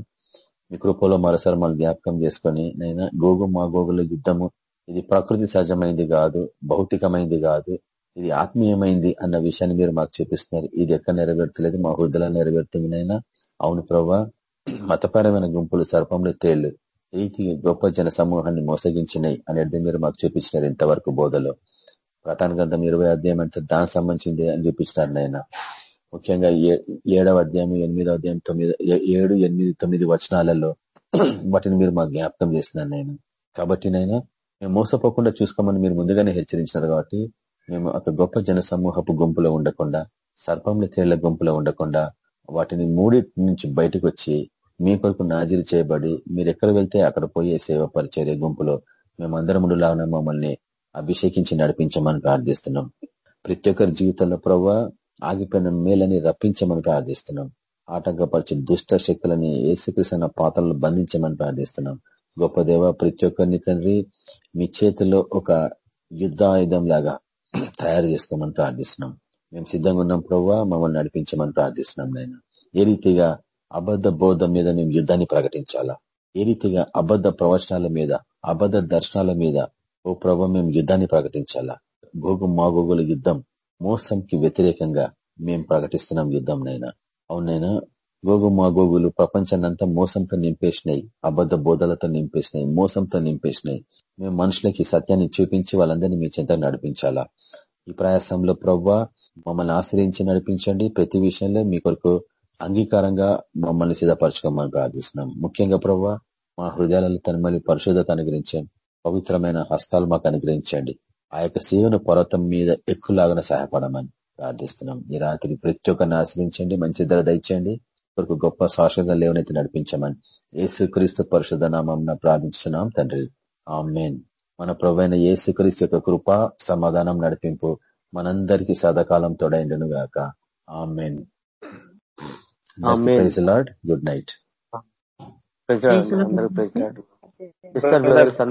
మీ కృపలో మరోసారి మళ్ళీ జ్ఞాపకం చేసుకుని నైనా గోగు మా గోగుల యుద్ధము ఇది ప్రకృతి సహజమైంది కాదు భౌతికమైంది కాదు ఇది ఆత్మీయమైంది అన్న విషయాన్ని మీరు మాకు చూపిస్తున్నారు. ఇది ఎక్కడ నెరవేర్తలేదు మా హృదయలో నెరవేరుతుంది నైనా అవును ప్రభా మతపరమైన గుంపులు సర్పంలో తేళ్ళు. రీతి గొప్ప జన సమూహాన్ని మోసగించినాయి అనేది మీరు మాకు చూపించినారు ఇంతవరకు బోధలో. ప్రటాన గ్రంథం ఇరవై అధ్యాయం అంటే దానికి సంబంధించింది అని చూపించినారు నాయన. ముఖ్యంగా ఏడవ అధ్యాయం ఎనిమిదో అధ్యాయం తొమ్మిది ఏడు ఎనిమిది తొమ్మిది వచనాలలో <clears throat> వాటిని మీరు మాకు జ్ఞాపకం చేసినారు నేను కాబట్టి నైనా మేము మోసపోకుండా చూసుకోమని మీరు ముందుగానే హెచ్చరించినారు కాబట్టి మేము ఒక గొప్ప జన సమూహపు గుంపులో ఉండకుండా సర్పంల తేళ్ళ గుంపులో ఉండకుండా వాటిని మూడి నుంచి బయటకు వచ్చి మీ కొరకు నాజీలు చేయబడి మీరు ఎక్కడ వెళ్తే అక్కడ పోయే సేవ పరిచర్య గుంపులో మేమందరం లాగా మమ్మల్ని అభిషేకించి నడిపించమని ప్రార్థిస్తున్నాం. ప్రతి ఒక్కరి జీవితంలో ప్రభావ ఆగిపోయిన మేలని రప్పించమని ప్రార్థిస్తున్నాం. ఆటంకపరిచే దుష్ట శక్తులని ఏసుకృష్ణ పాత్రలను బంధించమని ప్రార్థిస్తున్నాం. గొప్ప దేవ ప్రతి ఒక్కరిని తండ్రి మీ చేతిలో ఒక యుద్ధాయుధం లాగా తయారు చేసుకోమని ప్రార్థిస్తున్నాం. మేము సిద్ధంగా ఉన్నాం ప్రవ్వా మమ్మల్ని నడిపించమని ప్రార్థిస్తున్నాం నేను ఏ రీతిగా అబద్ధ బోధం మీద మేము యుద్ధాన్ని ప్రకటించాలా? ఏ రీతిగా అబద్ధ ప్రవచనాల మీద అబద్ధ దర్శనాల మీద ఓ ప్రభ మేము యుద్ధాన్ని ప్రకటించాలా? గోగు మాగోగుల యుద్ధం మోసంకి వ్యతిరేకంగా మేము ప్రకటిస్తున్నాం యుద్ధం నైనా అవునైనా గోగు మా గోగులు ప్రపంచాన్నంతా మోసంతో నింపేసినాయి. అబద్ధ బోధలతో నింపేసినాయి. మోసంతో నింపేసినాయి. మేము మనుషులకి సత్యాన్ని చూపించి వాళ్ళందరినీ మీ చెంత నడిపించాలా? ఈ ప్రయాసంలో ప్రవ్వా మమ్మల్ని ఆశ్రయించి నడిపించండి. ప్రతి విషయంలో మీ కొరకు అంగీకారంగా మమ్మల్ని సిద్ధపరచుకోమని ప్రార్థిస్తున్నాం. ముఖ్యంగా ప్రవ్వా మా హృదయాలలో తనమల్లి పరిశుద్ధత అనుగ్రహించండి. పవిత్రమైన హస్తాలు మాకు అనుగ్రహించండి. ఆ యొక్క సేవను పర్వతం మీద ఎక్కువలాగా సహాయపడమని ప్రార్థిస్తున్నాం. ఈ రాత్రి ప్రతి ఒక్కరిని ఆశ్రయించండి. మంచి ధర దండి కొరకు గొప్ప శాశ్వత లేవనైతే నడిపించమని ఏసుక్రీస్తు పరిశుద్ధ నామం ప్రార్థించున్నాం తండ్రి. ఆమెన్. మన ప్రొవైన ఏసుక్రీస్తు యొక్క కృప సమాధానం నడిపింపు మనందరికి సదాకాలం తోడైండును గాక. ఆమెన్. Lord good night.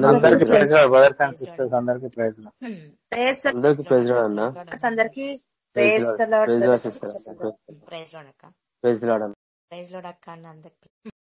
అందరికి ప్రైజ్ అందరికి ప్రైజ్ అందరికి ప్రైజ్ అన్న. అందరికి ప్రైజ్ ప్రైజ్ లోడక్క ప్రైజ్ లాడన్న ప్రైజ్ లోడక్క అందరికి.